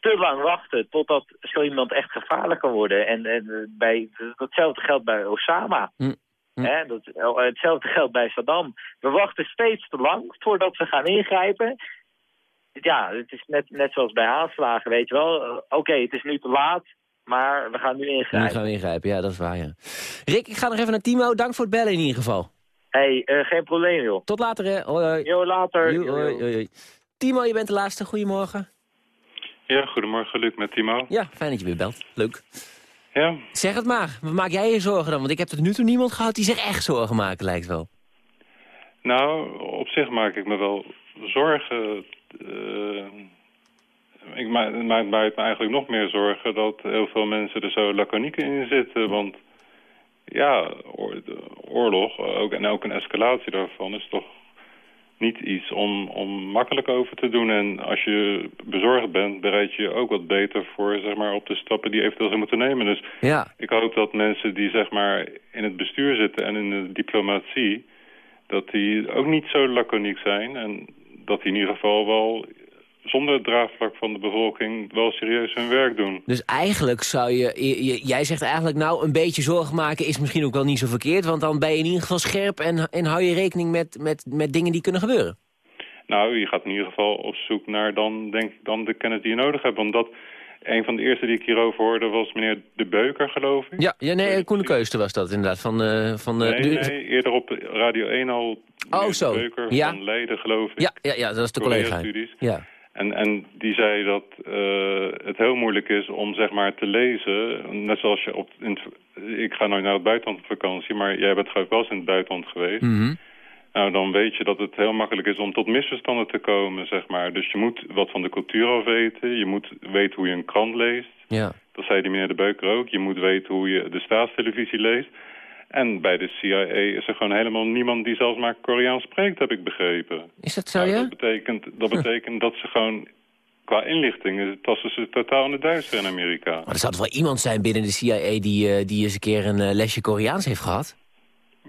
te lang wachten totdat zo iemand echt gevaarlijk kan worden. En, en eh, bij, datzelfde geldt bij Osama. Hm. Hè, dat, hetzelfde geldt bij Saddam. We wachten steeds te lang voordat we gaan ingrijpen. Ja, het is net, net zoals bij aanslagen, weet je wel. Oké, het is nu te laat, maar we gaan nu Nu ingrijpen. gaan we ingrijpen, ja, dat is waar, ja. Rick, ik ga nog even naar Timo. Dank voor het bellen in ieder geval. hey, eh, geen probleem joh. Tot later, hè. Hoi, hoi. Jo, later. Jo, hoi, hoi. Timo, je bent de laatste. Goedemorgen. Ja, goedemorgen Luc met Timo. Ja, fijn dat je weer belt. Leuk. Ja, Zeg het maar. Wat maak jij je zorgen dan? Want ik heb tot nu toe niemand gehad die zich echt zorgen maken, lijkt wel. nou, op zich maak ik me wel zorgen. eh, ik ma het maakt mij eigenlijk nog meer zorgen dat heel veel mensen er zo laconiek in zitten. Want ja, oorlog ook, en ook een escalatie daarvan is toch niet iets om, om makkelijk over te doen. En als je bezorgd bent, bereid je je ook wat beter voor zeg maar, op de stappen die eventueel zou moeten nemen. Dus Ja. ik hoop dat mensen die zeg maar in het bestuur zitten en in de diplomatie, dat die ook niet zo laconiek zijn. En dat die in ieder geval wel zonder het draagvlak van de bevolking wel serieus hun werk doen. Dus eigenlijk zou je, je- Jij zegt eigenlijk, nou, een beetje zorgen maken is misschien ook wel niet zo verkeerd. Want dan ben je in ieder geval scherp en, en hou je rekening met, met, met dingen die kunnen gebeuren. Nou, je gaat in ieder geval op zoek naar dan, denk ik, dan de kennis die je nodig hebt. Want dat, een van de eerste die ik hierover hoorde was meneer De Beuker, geloof ik. Ja, ja nee, Koen de Keuster was dat inderdaad. Van, eh van, eh, Nee, de- nee, eerder op Radio 1 al. meneer zo. De Beuker Ja. van Leiden, geloof ik. Ja, ja, ja, dat is de collega. Ja. En, en die zei dat eh, het heel moeilijk is om zeg maar te lezen. Net zoals je op... In, ik ga nooit naar het buitenland op vakantie, maar jij bent geloof ik wel eens in het buitenland geweest. Mhm. Nou, dan weet je dat het heel makkelijk is om tot misverstanden te komen, zeg maar. Dus je moet wat van de cultuur af weten. Je moet weten hoe je een krant leest. Ja. Dat zei die meneer De Beuker ook. Je moet weten hoe je de staatstelevisie leest. En bij de CIA is er gewoon helemaal niemand die zelfs maar Koreaans spreekt, heb ik begrepen. Is dat zo, Nou, ja? Dat betekent, dat betekent dat ze gewoon qua inlichting tasten ze totaal in de duister in Amerika. Maar er zou toch wel iemand zijn binnen de CIA die, eh, die eens een keer een eh, lesje Koreaans heeft gehad?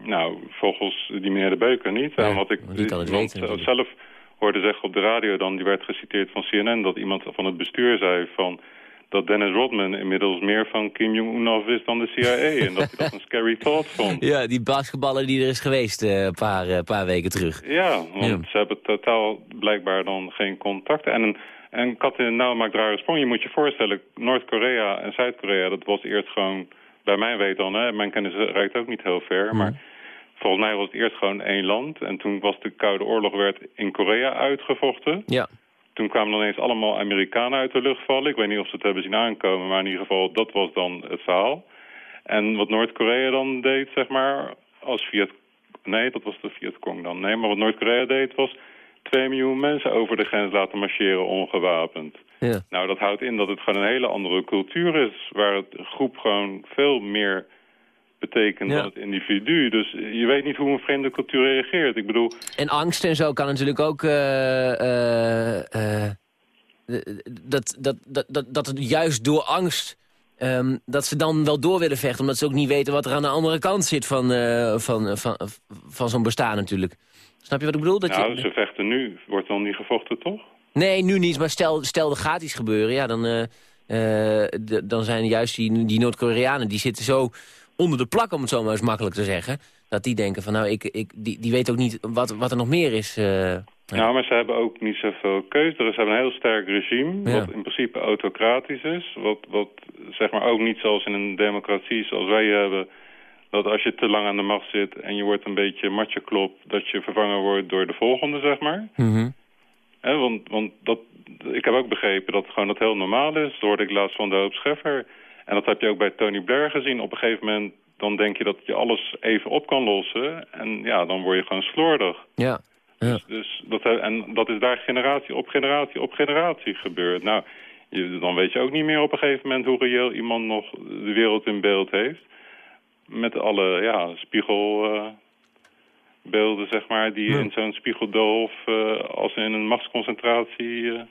Nou, volgens die meneer De Beuker niet. en wat ik die kan het iemand weten natuurlijk. zelf hoorde zeggen op de radio dan, die werd geciteerd van CNN, dat iemand van het bestuur zei van dat Dennis Rodman inmiddels meer van Kim Jong-un af wist dan de CIA. en dat hij dat een scary thought vond. Ja, die basketballer die er is geweest eh, een paar, eh, paar weken terug. Ja, want ze hebben totaal blijkbaar dan geen contacten. En een, een kat in de nauw maakt rare sprong. Je moet je voorstellen, Noord-Korea en Zuid-Korea... dat was eerst gewoon, bij mijn weet dan... Hè, mijn kennis reikt ook niet heel ver... maar volgens mij was het eerst gewoon één land. En toen was de Koude Oorlog werd in Korea uitgevochten. Ja. Toen kwamen dan ineens allemaal Amerikanen uit de lucht vallen. Ik weet niet of ze het hebben zien aankomen... maar in ieder geval, dat was dan het verhaal. En wat Noord-Korea dan deed, zeg maar, als Viet... Nee, dat was de Vietcong dan. Nee, maar wat Noord-Korea deed was 2 miljoen mensen over de grens laten marcheren ongewapend. Ja. Nou, dat houdt in dat het gewoon een hele andere cultuur is... waar het groep gewoon veel meer betekent Ja. dan het individu. Dus je weet niet hoe een vreemde cultuur reageert. Ik bedoel, En angst en zo kan natuurlijk ook... eh, eh, eh, dat, dat, dat, dat, dat het juist door angst... ehm, dat ze dan wel door willen vechten... omdat ze ook niet weten wat er aan de andere kant zit van, eh, van, van, van zo'n bestaan natuurlijk. Snap je wat ik bedoel? Dat nou, je... ze vechten nu. Wordt dan niet gevochten, toch? Nee, nu niet. Maar stel, stel er gaat iets gebeuren, ja, dan, eh, eh, dan zijn juist die, die Noord-Koreanen... die zitten zo onder de plak, om het zo maar eens makkelijk te zeggen... dat die denken van, nou, ik, ik, die, die weten ook niet wat, wat er nog meer is. eh. Nou, maar ze hebben ook niet zoveel keuze. Er is een heel sterk regime, Ja. wat in principe autocratisch is. Wat, wat zeg maar ook niet zoals in een democratie zoals wij hebben... dat als je te lang aan de macht zit en je wordt een beetje matjeklop... dat je vervangen wordt door de volgende, zeg maar. Hè, want want dat, ik heb ook begrepen dat gewoon dat heel normaal is. Dat hoorde ik laatst van de Hoop Scheffer. En dat heb je ook bij Tony Blair gezien. Op een gegeven moment dan denk je dat je alles even op kan lossen. En ja, dan word je gewoon slordig. Ja. ja. Dus dat, en dat is daar generatie op generatie op generatie gebeurd. Nou, je, dan weet je ook niet meer op een gegeven moment hoe reëel iemand nog de wereld in beeld heeft. Met alle ja, spiegelbeelden, zeg maar, die in zo'n spiegeldoof eh, als in een machtsconcentratie eh,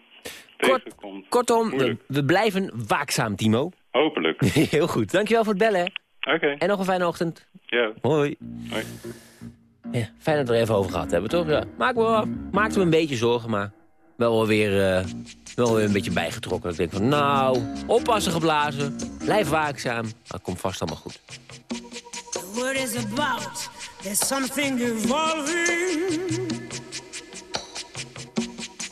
tegenkomt. Kortom, we, we blijven waakzaam, Timo. Hopelijk. Heel goed. Dankjewel voor het bellen. Oké. En nog een fijne ochtend. Ja. Hoi. Hoi. Ja, fijn dat we er even over gehad hebben, toch? Ja. Maak me, maakte me een beetje zorgen, maar wel weer, eh, wel weer een beetje bijgetrokken. Ik denk van, nou, oppassen geblazen. Blijf waakzaam. Dat komt vast allemaal goed. The word is about. There's something evolving.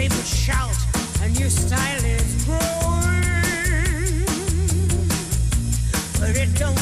Newspapers shout, a new style is growing. But it don't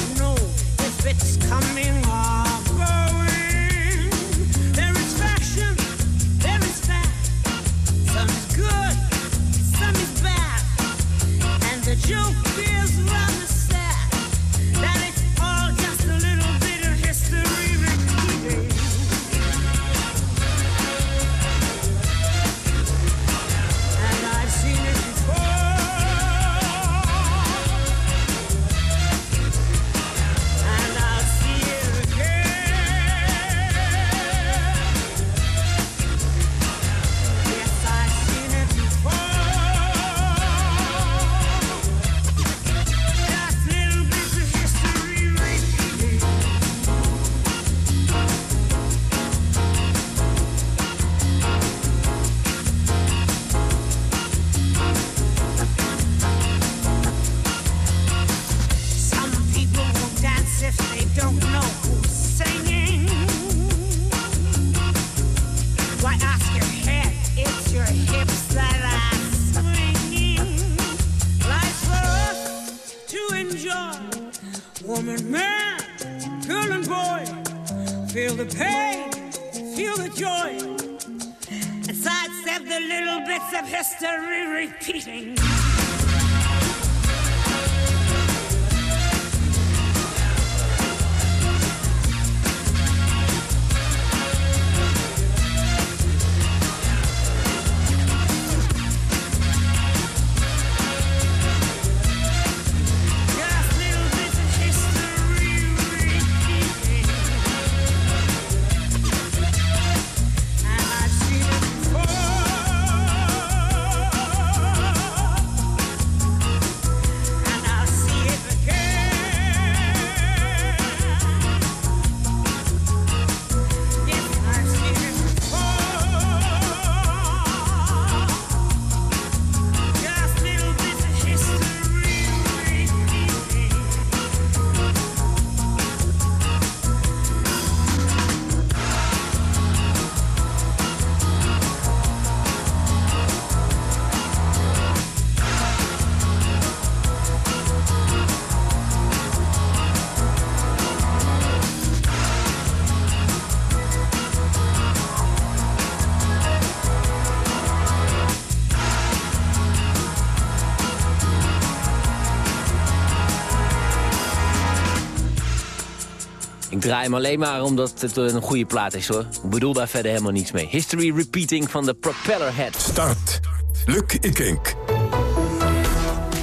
draai hem alleen maar omdat het een goede plaat is, hoor. Ik bedoel daar verder helemaal niets mee. History Repeating van de Propellerhead. Start. Luc Ikink.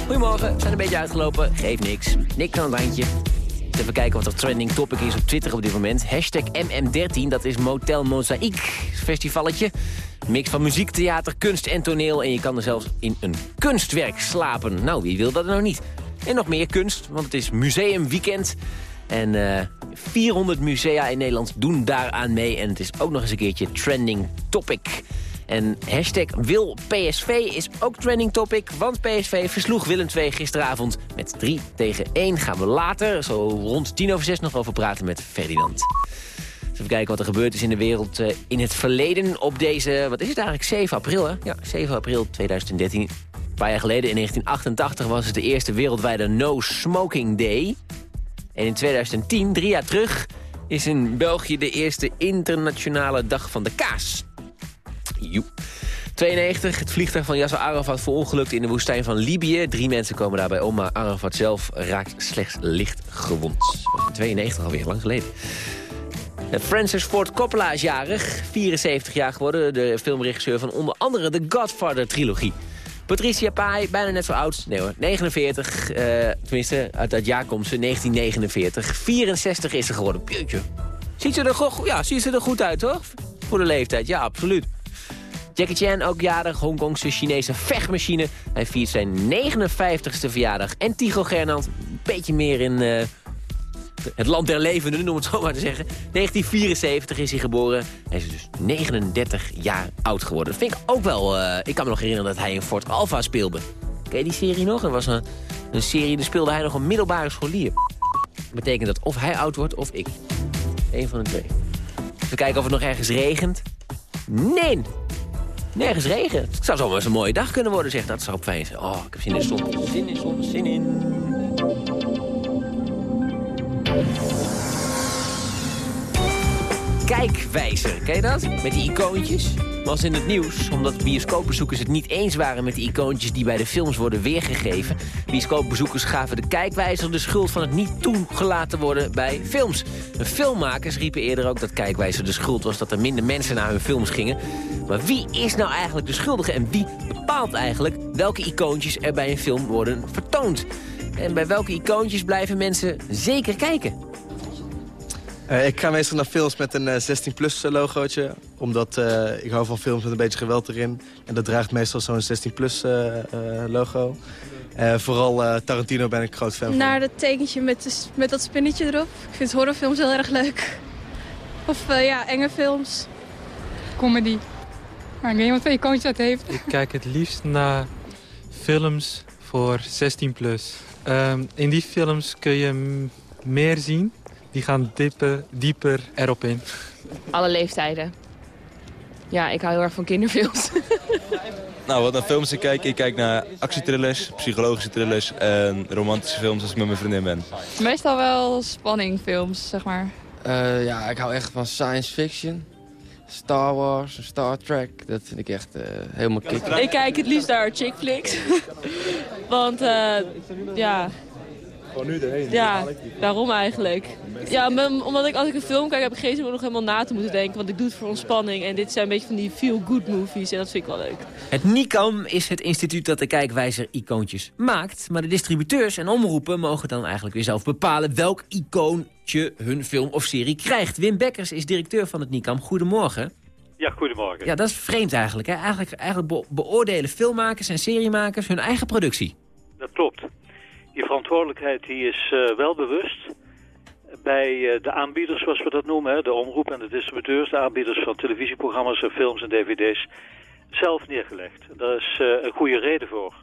Goedemorgen, we zijn een beetje uitgelopen. Geeft niks. Niks aan het handje. Even kijken wat er trending topic is op Twitter op dit moment. Hashtag MM13, dat is Motel Mozaïek festivalletje. Mix van muziek, theater, kunst en toneel. En je kan er zelfs in een kunstwerk slapen. Nou, wie wil dat nou niet? En nog meer kunst, want het is museumweekend. En eh 400 musea in Nederland doen daaraan mee. En het is ook nog eens een keertje trending topic. En hashtag wil PSV is ook trending topic. Want PSV versloeg Willem II gisteravond met 3 tegen 1. Gaan we later, zo rond 10 over 6, nog over praten met Ferdinand. Even kijken wat er gebeurd is in de wereld eh, in het verleden op deze... Wat is het eigenlijk? 7 april, hè? Ja, 7 april 2013. Een paar jaar geleden, in 1988, was het de eerste wereldwijde No Smoking Day. En in 2010, drie jaar terug, is in België de eerste internationale dag van de kaas. Joep. 92, het vliegtuig van Yasser Arafat verongelukt in de woestijn van Libië. Drie mensen komen daarbij om, maar Arafat zelf raakt slechts licht gewond. Dat was in 92 alweer, lang geleden. Eh, Francis Ford Coppola is jarig, 74 jaar geworden. De filmregisseur van onder andere de Godfather-trilogie. Patricia Pai, bijna net zo oud. Nee hoor, 49. eh, tenminste, uit dat jaar komt ze, 1949. 64 is ze geworden. Jeetje. Ziet ze er, go- ja, ziet ze er goed uit, toch? Voor de leeftijd, ja, absoluut. Jackie Chan, ook jarig, Hongkongse Chinese vechtmachine. Hij viert zijn 59ste verjaardag. En Tycho Gernand, een beetje meer in eh, het land der levenden, om het zo maar te zeggen. 1974 is hij geboren. Hij is dus 39 jaar oud geworden. Dat vind ik ook wel... eh, ik kan me nog herinneren dat hij in Fort Alpha speelde. Ken je die serie nog? Er was een, een serie, daar speelde hij nog een middelbare scholier. Dat betekent dat of hij oud wordt of ik. Eén van de twee. Even kijken of het nog ergens regent. Nee, nergens regen. Het zou zomaar eens een mooie dag kunnen worden, zegt dat zou fijn zijn. Oh, ik heb zin in zon. Zin in zon, zin in. Kijkwijzer, ken je dat? Met die icoontjes. Was in het nieuws, omdat bioscoopbezoekers het niet eens waren met de icoontjes die bij de films worden weergegeven. Bioscoopbezoekers gaven de kijkwijzer de schuld van het niet toegelaten worden bij films. De filmmakers riepen eerder ook dat kijkwijzer de schuld was dat er minder mensen naar hun films gingen. Maar wie is nou eigenlijk de schuldige en wie bepaalt eigenlijk welke icoontjes er bij een film worden vertoond? En bij welke icoontjes blijven mensen zeker kijken? Eh, ik ga meestal naar films met een 16-plus logootje. Omdat eh, ik hou van films met een beetje geweld erin. En dat draagt meestal zo'n 16-plus logo. Eh, vooral eh, Tarantino ben ik groot fan van. Naar dat tekentje met, de met dat spinnetje erop. Ik vind horrorfilms heel erg leuk. Of eh, ja, enge films. Comedy. Maar ik weet niet wat voor icoontjes dat heeft. Ik kijk het liefst naar films voor 16 plus. Ehm, in die films kun je meer zien. Die gaan dieper, dieper erop in. Alle leeftijden. Ja, ik hou heel erg van kinderfilms. Nou, wat naar films ik kijk, ik kijk naar actietrillers, psychologische thrillers en romantische films als ik met mijn vriendin ben. Meestal wel spanningfilms, zeg maar. Eh, ja, ik hou echt van science fiction. Star Wars, Star Trek, dat vind ik echt eh, helemaal kick. ik kijk het liefst naar chick flicks. Want eh, ja, Gewoon nu erheen. ja, daarom eigenlijk. Ja, omdat ik als ik een film kijk heb ik geen zin om nog helemaal na te moeten denken. Want ik doe het voor ontspanning. En dit zijn een beetje van die feel-good movies. En dat vind ik wel leuk. Het NICAM is het instituut dat de kijkwijzer icoontjes maakt. Maar de distributeurs en omroepen mogen dan eigenlijk weer zelf bepalen... welk icoontje hun film of serie krijgt. Wim Bekkers is directeur van het NICAM. Goedemorgen. Ja, goedemorgen. Ja, dat is vreemd eigenlijk. Hè? Eigenlijk, eigenlijk be- beoordelen filmmakers en seriemakers hun eigen productie. Dat klopt. Die verantwoordelijkheid die is eh, wel bewust bij eh, de aanbieders, zoals we dat noemen, hè, de omroep en de distributeurs, de aanbieders van televisieprogramma's en films en dvd's, zelf neergelegd. Daar is eh, een goede reden voor.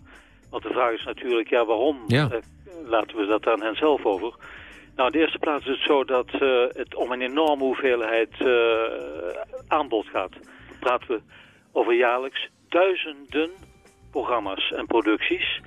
Want de vraag is natuurlijk, ja, waarom Ja. laten we dat aan hen zelf over? Nou, in de eerste plaats is het zo dat eh, het om een enorme hoeveelheid eh, aanbod gaat. Praten we over jaarlijks duizenden programma's en producties.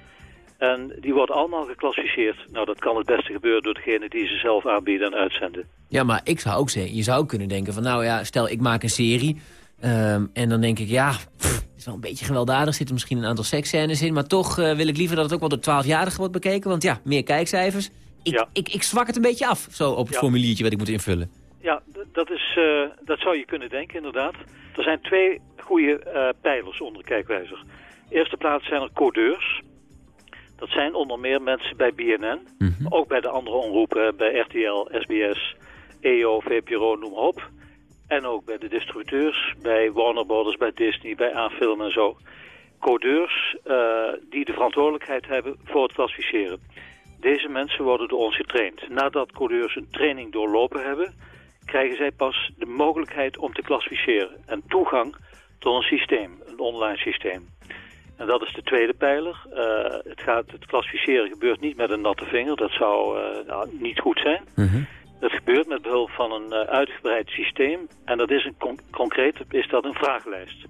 En die worden allemaal geclassificeerd. Nou, dat kan het beste gebeuren door degene die ze zelf aanbieden en uitzenden. Ja, maar ik zou ook zeggen, je zou kunnen denken van... nou ja, stel ik maak een serie... ehm, en dan denk ik, ja, het is wel een beetje gewelddadig. Zitten misschien een aantal seksscènes in. Maar toch eh, wil ik liever dat het ook wel door 12-jarigen wordt bekeken. Want ja, meer kijkcijfers. Ik, ik, ik zwak het een beetje af, zo op het Ja. formuliertje wat ik moet invullen. Ja, dat, is, eh, dat zou je kunnen denken, inderdaad. Er zijn twee goede eh, pijlers onder kijkwijzer. De eerste plaats zijn er codeurs. Dat zijn onder meer mensen bij BNN, maar ook bij de andere omroepen, bij RTL, SBS, EO, VPRO, noem maar op. En ook bij de distributeurs, bij Warner Brothers, bij Disney, bij A-film en zo. Codeurs eh, die de verantwoordelijkheid hebben voor het klassificeren. Deze mensen worden door ons getraind. Nadat codeurs een training doorlopen hebben, krijgen zij pas de mogelijkheid om te klassificeren. En toegang tot een systeem, een online systeem. En dat is de tweede pijler. Eh, het, gaat, het klassificeren gebeurt niet met een natte vinger. Dat zou eh, nou, niet goed zijn. Dat gebeurt met behulp van een eh, uitgebreid systeem. En dat is een con- concreet is dat een vragenlijst.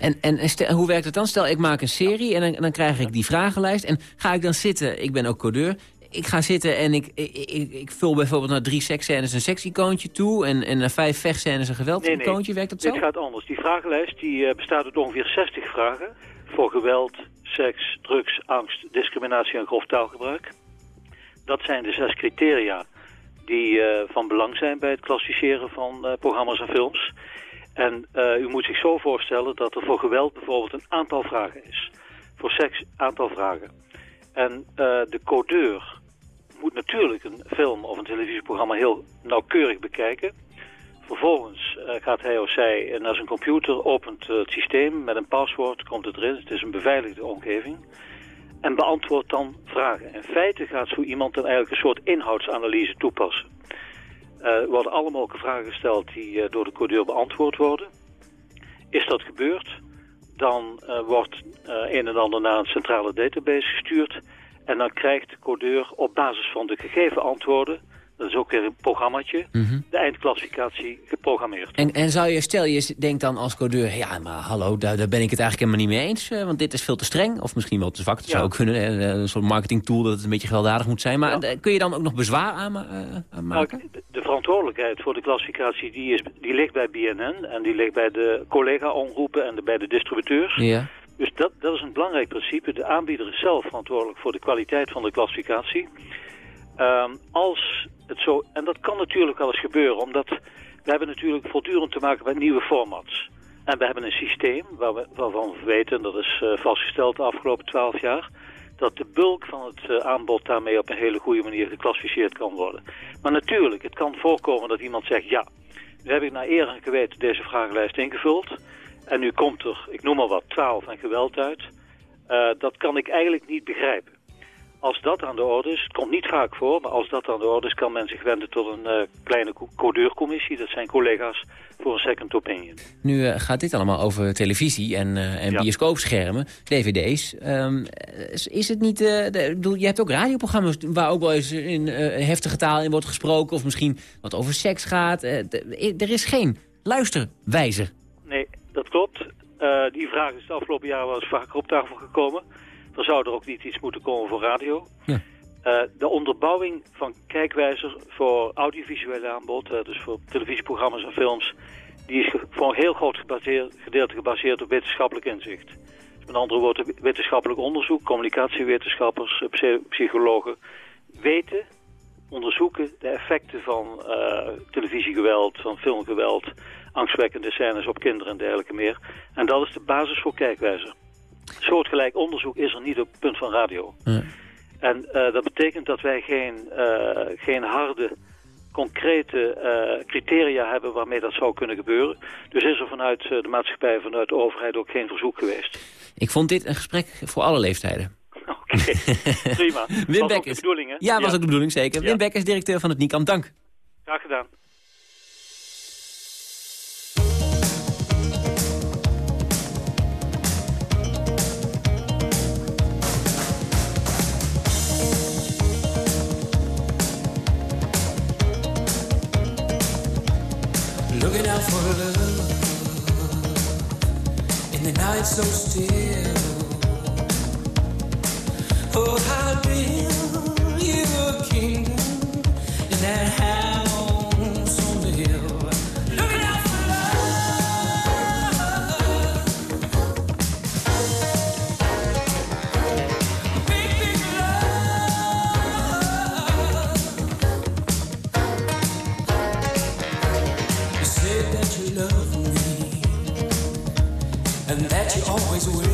En, en, en stel- hoe werkt het dan? Stel, ik maak een serie en dan, dan krijg ik die vragenlijst. En ga ik dan zitten, ik ben ook codeur... Ik ga zitten en ik, ik, ik, ik vul bijvoorbeeld naar drie seksscènes een seksicoontje toe... en, en naar vijf vechtscènes een geweldicoontje. Werkt dat zo? Dit gaat anders. Die vragenlijst die, eh, bestaat uit ongeveer 60 vragen. Voor geweld, seks, drugs, angst, discriminatie en grof taalgebruik. Dat zijn de zes criteria die eh, van belang zijn bij het klassificeren van eh, programma's en films. En eh, u moet zich zo voorstellen dat er voor geweld bijvoorbeeld een aantal vragen is. Voor seks aantal vragen. En eh, de codeur moet natuurlijk een film of een televisieprogramma heel nauwkeurig bekijken. Vervolgens eh, gaat hij of zij naar zijn computer, opent het systeem met een paswoord, komt het erin. Het is een beveiligde omgeving. En beantwoordt dan vragen. In feite gaat zo iemand dan eigenlijk een soort inhoudsanalyse toepassen. Eh, Er worden alle mogelijke vragen gesteld die eh, door de codeur beantwoord worden. Is dat gebeurd? Dan eh, wordt een en ander naar een centrale database gestuurd. En dan krijgt de codeur op basis van de gegeven antwoorden... dat is ook weer een programmaatje... de eindklassificatie geprogrammeerd. En, en zou je, stel je denkt dan als codeur... ja, maar hallo, daar, daar ben ik het eigenlijk helemaal niet mee eens... eh, want dit is veel te streng, of misschien wel te zwak. Dat zou ook kunnen, eh, een soort marketingtool dat het een beetje gewelddadig moet zijn. Maar eh, kun je dan ook nog bezwaar aan, aan maken? Nou, de, de verantwoordelijkheid voor de klassificatie die is, die ligt bij BNN... en die ligt bij de collega-omroepen en de, bij de distributeurs... Ja. Dus dat, dat is een belangrijk principe. De aanbieder is zelf verantwoordelijk voor de kwaliteit van de klassificatie. Ehm, als het zo, en dat kan natuurlijk wel eens gebeuren, omdat we hebben natuurlijk voortdurend te maken met nieuwe formats. En we hebben een systeem waar we, waarvan we weten, en dat is eh, vastgesteld de afgelopen twaalf jaar, dat de bulk van het eh, aanbod daarmee op een hele goede manier geclassificeerd kan worden. Maar natuurlijk, het kan voorkomen dat iemand zegt, ja, nu heb ik naar eer en geweten deze vragenlijst ingevuld. En nu komt er, ik noem maar wat, 12 en geweld uit. Eh, dat kan ik eigenlijk niet begrijpen. Als dat aan de orde is, het komt niet vaak voor, maar als dat aan de orde is, kan men zich wenden tot een eh, kleine co- codeurcommissie. Dat zijn collega's voor een second opinion. Nu eh, gaat dit allemaal over televisie en, eh, en bioscoopschermen, dvd's. Ehm, is, is het niet... de- bedoel, je hebt ook radioprogramma's waar ook wel eens in heftige taal in wordt gesproken... of misschien wat over seks gaat. Er is geen luisterwijzer. Nee, dat klopt. Die vraag is de afgelopen jaren wel eens vaker op tafel gekomen. Er zou er ook niet iets moeten komen voor radio. Ja. Eh, de onderbouwing van kijkwijzer voor audiovisuele aanbod, eh, dus voor televisieprogramma's en films, die is voor een heel groot gebaseerd, gedeelte gebaseerd op wetenschappelijk inzicht. Dus met andere woorden, wetenschappelijk onderzoek, communicatiewetenschappers, eh, psy- psychologen weten, onderzoeken de effecten van televisiegeweld, van filmgeweld, angstwekkende scènes op kinderen en dergelijke meer. En dat is de basis voor kijkwijzer. Soortgelijk onderzoek is er niet op het punt van radio. En eh, dat betekent dat wij geen, eh, geen harde, concrete eh, criteria hebben waarmee dat zou kunnen gebeuren. Dus is er vanuit de maatschappij, vanuit de overheid ook geen verzoek geweest. Ik vond dit een gesprek voor alle leeftijden. Prima. Wim was ook de bedoeling, hè? Ja, was ook de bedoeling, zeker. Ja. Wim Bekkers, directeur van het NICAM. Dank. Graag gedaan. Looking out for love in the night so still. Oh, how build always will.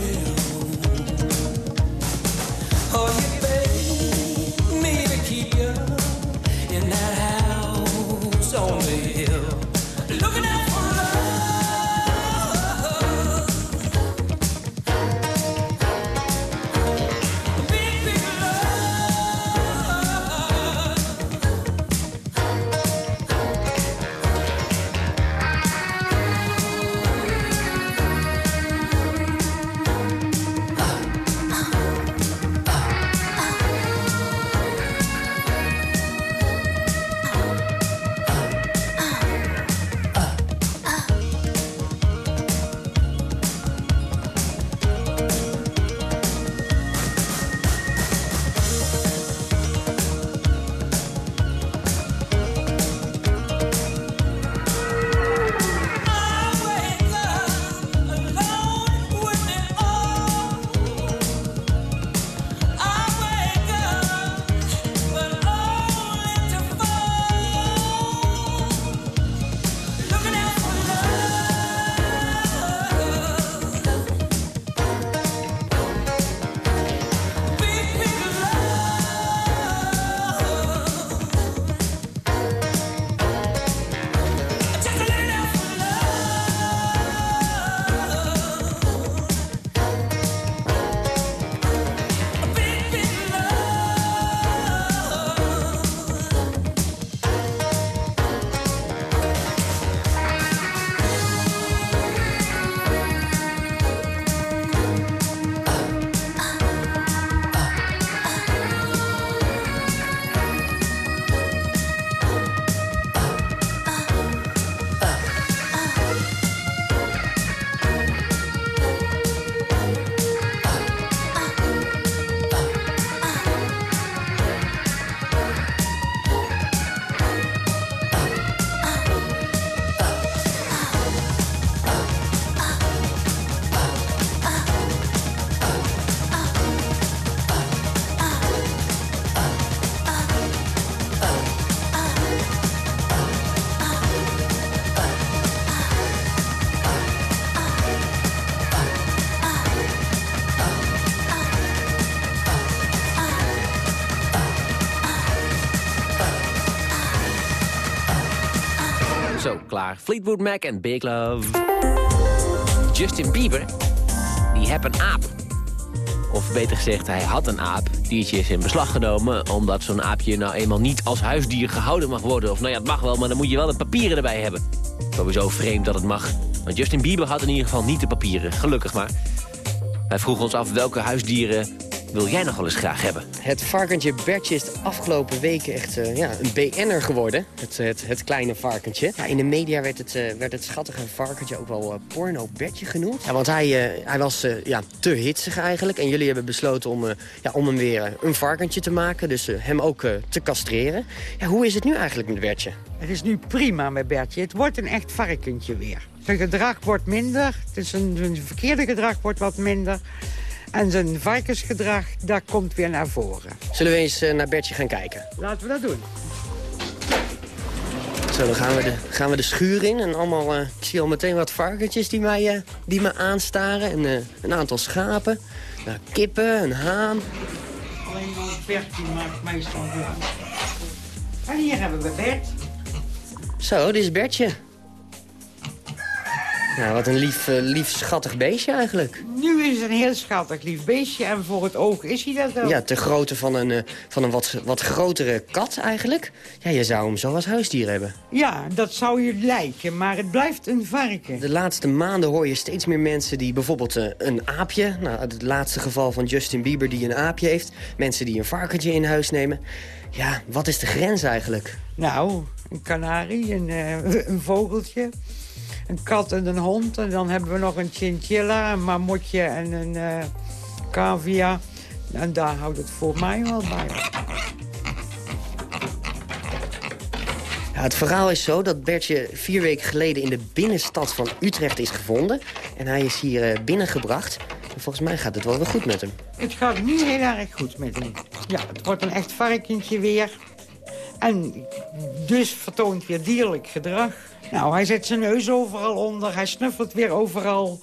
Fleetwood Mac en Big Love. Justin Bieber, die heeft een aap. Of beter gezegd, hij had een aap. Diertje is in beslag genomen, omdat zo'n aapje nou eenmaal niet als huisdier gehouden mag worden. Of nou ja, het mag wel, maar dan moet je wel de papieren erbij hebben. Sowieso vreemd dat het mag. Want Justin Bieber had in ieder geval niet de papieren, gelukkig maar. Wij vroegen ons af welke huisdieren wil jij nog wel eens graag hebben? Het varkentje Bertje is de afgelopen weken echt eh, ja, een BN'er geworden. Het, het, het kleine varkentje. Ja, in de media werd het, eh, werd het schattige varkentje ook wel eh, porno Bertje genoemd. Ja, want hij, eh, hij was eh, ja, te hitsig eigenlijk. En jullie hebben besloten om, eh, ja, om hem weer eh, een varkentje te maken. Dus eh, hem ook eh, te castreren. Ja, hoe is het nu eigenlijk met Bertje? Het is nu prima met Bertje. Het wordt een echt varkentje weer. Zijn gedrag wordt minder. Het is een, zijn verkeerde gedrag wordt wat minder. En zijn varkensgedrag, daar komt weer naar voren. Zullen we eens eh, naar Bertje gaan kijken? Laten we dat doen. Zo, dan gaan we de, gaan we de schuur in. En allemaal, eh, ik zie al meteen wat varkentjes die mij, eh, die me aanstaren. En eh, een aantal schapen. Nou, kippen, een haan. Alleen maar Bertje maakt meestal weer. En hier hebben we Bert. Zo, dit is Bertje. Nou, wat een lief, eh, lief schattig beestje eigenlijk. Nu is het een heel schattig lief beestje en voor het oog is hij dat ook. Ja, ter grootte van een, eh, van een wat, wat grotere kat eigenlijk. Ja, je zou hem zo als huisdier hebben. Ja, dat zou je lijken, maar het blijft een varken. De laatste maanden hoor je steeds meer mensen die bijvoorbeeld eh, een aapje... Nou, het laatste geval van Justin Bieber die een aapje heeft. Mensen die een varkentje in huis nemen. Ja, wat is de grens eigenlijk? Nou, een kanarie, een, een vogeltje, een kat en een hond. En dan hebben we nog een chinchilla, een mamotje en een eh cavia. En daar houdt het voor mij wel bij. Ja, het verhaal is zo dat Bertje vier weken geleden in de binnenstad van Utrecht is gevonden. En hij is hier eh, binnengebracht. En volgens mij gaat het wel weer goed met hem. Het gaat nu heel erg goed met hem. Ja, het wordt een echt varkentje weer. En dus vertoont weer dierlijk gedrag. Nou, hij zet zijn neus overal onder. Hij snuffelt weer overal.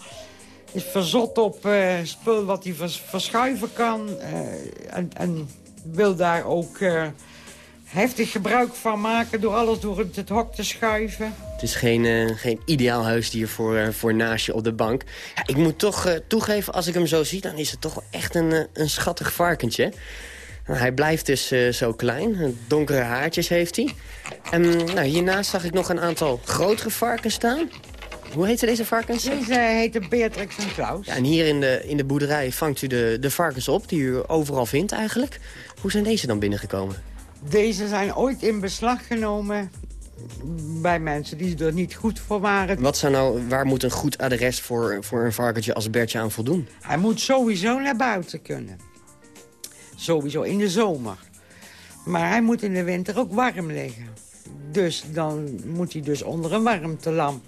Is verzot op eh, spul wat hij vers- verschuiven kan. eh, en, en wil daar ook eh, heftig gebruik van maken... door alles door het, hok te schuiven. Het is geen, geen ideaal huisdier voor, voor naast je op de bank. Ik moet toch toegeven, als ik hem zo zie... dan is het toch wel echt een, een schattig varkentje. Nou, hij blijft dus eh, zo klein. Donkere haartjes heeft hij. En nou, hiernaast zag ik nog een aantal grotere varkens staan. Hoe heten deze varkens? Deze heette Beatrix en Klaus. Ja, en hier in de, in de boerderij vangt u de, de varkens op, die u overal vindt eigenlijk. Hoe zijn deze dan binnengekomen? Deze zijn ooit in beslag genomen bij mensen die er niet goed voor waren. Wat zou nou, waar moet een goed adres voor, voor een varkentje als Bertje aan voldoen? Hij moet sowieso naar buiten kunnen. Sowieso in de zomer. Maar hij moet in de winter ook warm liggen. Dus dan moet hij dus onder een warmtelamp.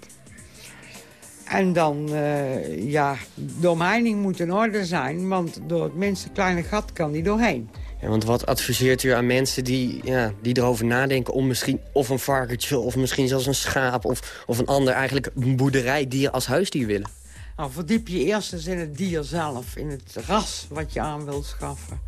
En dan, eh, ja, de omheining moet in orde zijn... want door het minste kleine gat kan hij doorheen. Ja, want wat adviseert u aan mensen die, ja, die erover nadenken om misschien of een varkentje... of misschien zelfs een schaap of, of een ander eigenlijk een boerderijdier als huisdier willen? Nou, verdiep je eerst eens in het dier zelf, in het ras wat je aan wilt schaffen.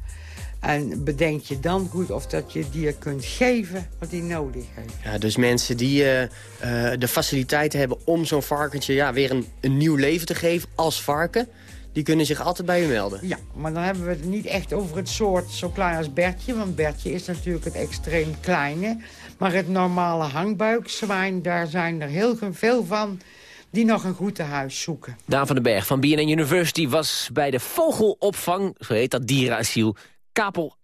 En bedenk je dan goed of dat je het dier kunt geven wat hij nodig heeft. Ja, dus mensen die eh, eh, de faciliteiten hebben om zo'n varkentje ja, weer een, een nieuw leven te geven als varken... die kunnen zich altijd bij u melden. Ja, maar dan hebben we het niet echt over het soort zo klein als Bertje. Want Bertje is natuurlijk het extreem kleine. Maar het normale hangbuikzwijn, daar zijn er heel veel van... die nog een goed huis zoeken. Daan van den Berg van BNN University was bij de vogelopvang, zo heet dat dierenasiel, Kapel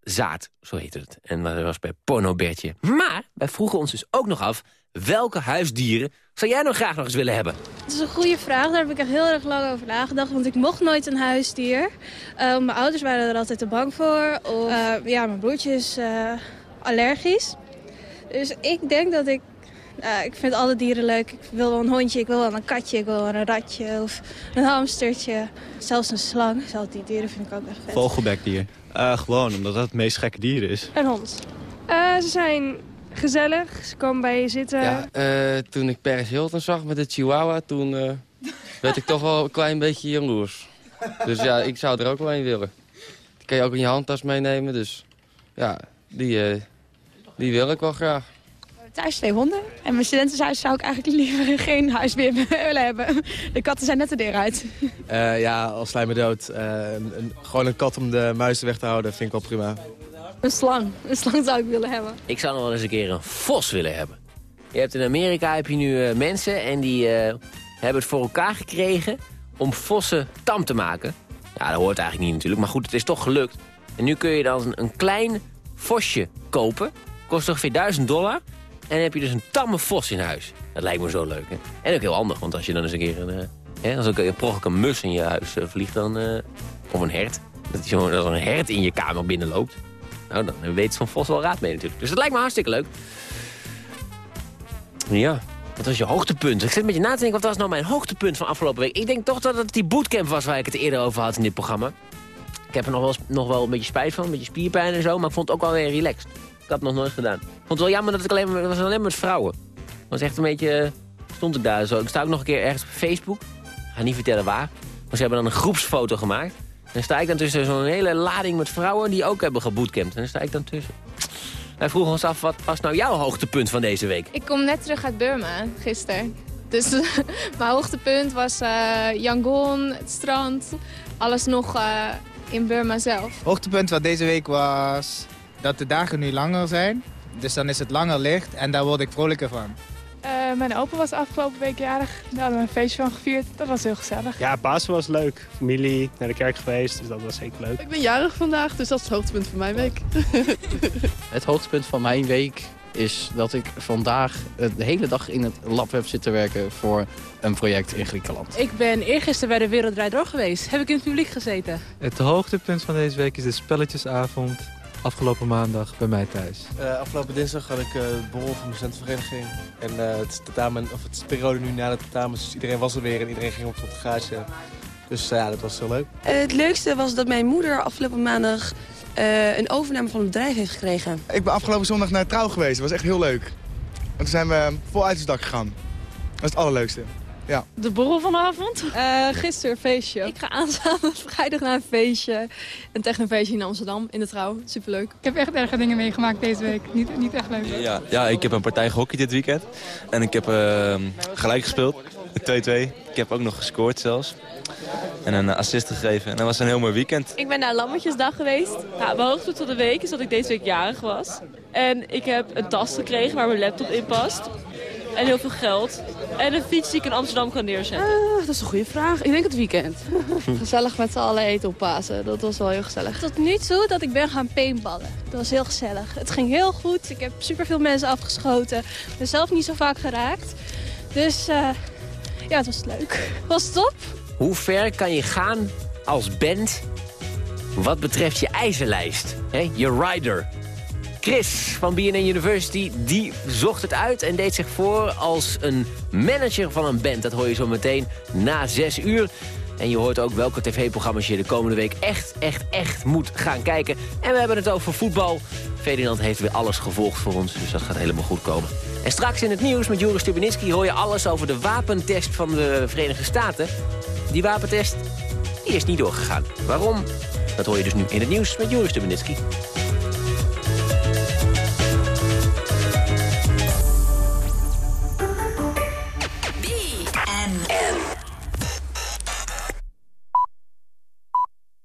Zaad, zo heet het. En dat was bij Porno Bertje. Maar wij vroegen ons dus ook nog af, welke huisdieren zou jij nog graag nog eens willen hebben? Dat is een goede vraag. Daar heb ik echt heel erg lang over nagedacht. Want ik mocht nooit een huisdier. Eh, mijn ouders waren er altijd te bang voor. Of eh, ja, mijn broertje is eh, allergisch. Dus ik denk dat ik... ik vind alle dieren leuk. Ik wil wel een hondje, ik wil wel een katje, ik wil wel een ratje of een hamstertje. Zelfs een slang. Zelfs die dieren vind ik ook echt vet. Vogelbekdier. Eh, gewoon, omdat dat het meest gekke dier is. Een hond. Eh, ze zijn gezellig, ze komen bij je zitten. Ja, eh, toen ik Paris Hilton zag met de Chihuahua, toen eh, werd ik toch wel een klein beetje jaloers. Dus ja, ik zou er ook wel een willen. Die kan je ook in je handtas meenemen, dus ja, die, eh, die wil ik wel graag. Thuis twee honden. En mijn studentenhuis zou ik eigenlijk liever geen huis meer willen hebben. De katten zijn net de deur uit. Eh, ja, als slijm me dood. Eh, een, een- gewoon een kat om de muizen weg te houden vind ik wel prima. Een slang. Een slang zou ik willen hebben. Ik zou nog wel eens een keer een vos willen hebben. Je hebt in Amerika heb je nu eh, mensen en die eh, hebben het voor elkaar gekregen om vossen tam te maken. Ja, dat hoort eigenlijk niet natuurlijk, maar goed, het is toch gelukt. En nu kun je dan een, een klein vosje kopen. Kost ongeveer 1000 dollar. En dan heb je dus een tamme vos in huis. Dat lijkt me zo leuk, hè? En ook heel handig, want als je dan eens een keer een... eh, hè, als een prachtig een mus in je huis eh, vliegt, dan... eh, of een hert. Dat je zo, dat er een hert in je kamer binnenloopt. Nou, dan weet zo'n vos wel raad mee natuurlijk. Dus dat lijkt me hartstikke leuk. Ja, wat was je hoogtepunt? Ik zit een beetje na te denken, wat was nou mijn hoogtepunt van afgelopen week? Ik denk toch dat het die bootcamp was waar ik het eerder over had in dit programma. Ik heb er nog wel, nog wel een beetje spijt van, een beetje spierpijn en zo, maar ik vond het ook wel weer relaxed. Ik had het nog nooit gedaan. Ik vond het wel jammer dat ik alleen maar, was alleen maar met vrouwen. Het was echt een beetje, eh, stond ik daar zo. Ik sta ook nog een keer ergens op Facebook. Ik ga niet vertellen waar. Maar ze hebben dan een groepsfoto gemaakt. En dan sta ik dan tussen zo'n hele lading met vrouwen die ook hebben gebootcampt. En dan sta ik dan tussen. Wij vroegen ons af, wat was nou jouw hoogtepunt van deze week? Ik kom net terug uit Burma, gisteren. Dus mijn hoogtepunt was eh, Yangon, het strand. Alles nog eh, in Burma zelf. Hoogtepunt van deze week was dat de dagen nu langer zijn. Dus dan is het langer licht en daar word ik vrolijker van. Eh, mijn opa was afgelopen week jarig. Daar hadden we een feestje van gevierd. Dat was heel gezellig. Ja, Pasen was leuk. Familie, naar de kerk geweest, dus dat was zeker leuk. Ik ben jarig vandaag, dus dat is het hoogtepunt van mijn week. Het hoogtepunt van mijn week is dat ik vandaag de hele dag in het lab heb zitten werken voor een project in Griekenland. Ik ben eergisteren bij de Wereldrijd Door geweest. Heb ik in het publiek gezeten. Het hoogtepunt van deze week is de spelletjesavond afgelopen maandag bij mij thuis. Eh, afgelopen dinsdag had ik eh borrel van mijn studentenvereniging. En eh, het, is tentamen, of het is periode nu na de tentamens, dus iedereen was er weer en iedereen ging op tot de garage. Dus ja, dat was heel leuk. Eh, het leukste was dat mijn moeder afgelopen maandag eh, een overname van het bedrijf heeft gekregen. Ik ben afgelopen zondag naar Trouw geweest. Dat was echt heel leuk. En toen zijn we vol uit het dak gegaan. Dat is het allerleukste. Ja. De borrel vanavond? gisteren een feestje. Ik ga aanstaande vrijdag naar een feestje. Een technofeestje in Amsterdam, in de Trouw. Superleuk. Ik heb echt erge dingen meegemaakt deze week. Niet, niet echt leuk. Ja, ja, ik heb een partij gehockeyd dit weekend. En ik heb eh, gelijk gespeeld. 2-2. Ik heb ook nog gescoord zelfs. En een assist gegeven. En dat was een heel mooi weekend. Ik ben naar Lammetjesdag geweest. Nou, mijn hoogtepunt van de week is dat ik deze week jarig was. En ik heb een tas gekregen waar mijn laptop in past. En heel veel geld. En een fiets die ik in Amsterdam kan neerzetten. Ah, dat is een goede vraag. Ik denk het weekend. gezellig met z'n allen eten op Pasen. Dat was wel heel gezellig. Tot nu toe dat ik ben gaan paintballen. Dat was heel gezellig. Het ging heel goed. Ik heb superveel mensen afgeschoten. Ik ben zelf niet zo vaak geraakt. Dus eh, ja, het was leuk. Was het top? Hoe ver kan je gaan als band wat betreft je eisenlijst? hè? je rider. Chris van BNN University, die zocht het uit en deed zich voor als een manager van een band. Dat hoor je zo meteen na zes uur. En je hoort ook welke tv-programma's je de komende week echt, echt, echt moet gaan kijken. En we hebben het over voetbal. Ferdinand heeft weer alles gevolgd voor ons, dus dat gaat helemaal goed komen. En straks in het nieuws met Joris Stubinitsky hoor je alles over de wapentest van de Verenigde Staten. Die wapentest die is niet doorgegaan. Waarom? Dat hoor je dus nu in het nieuws met Joris Stubinitsky.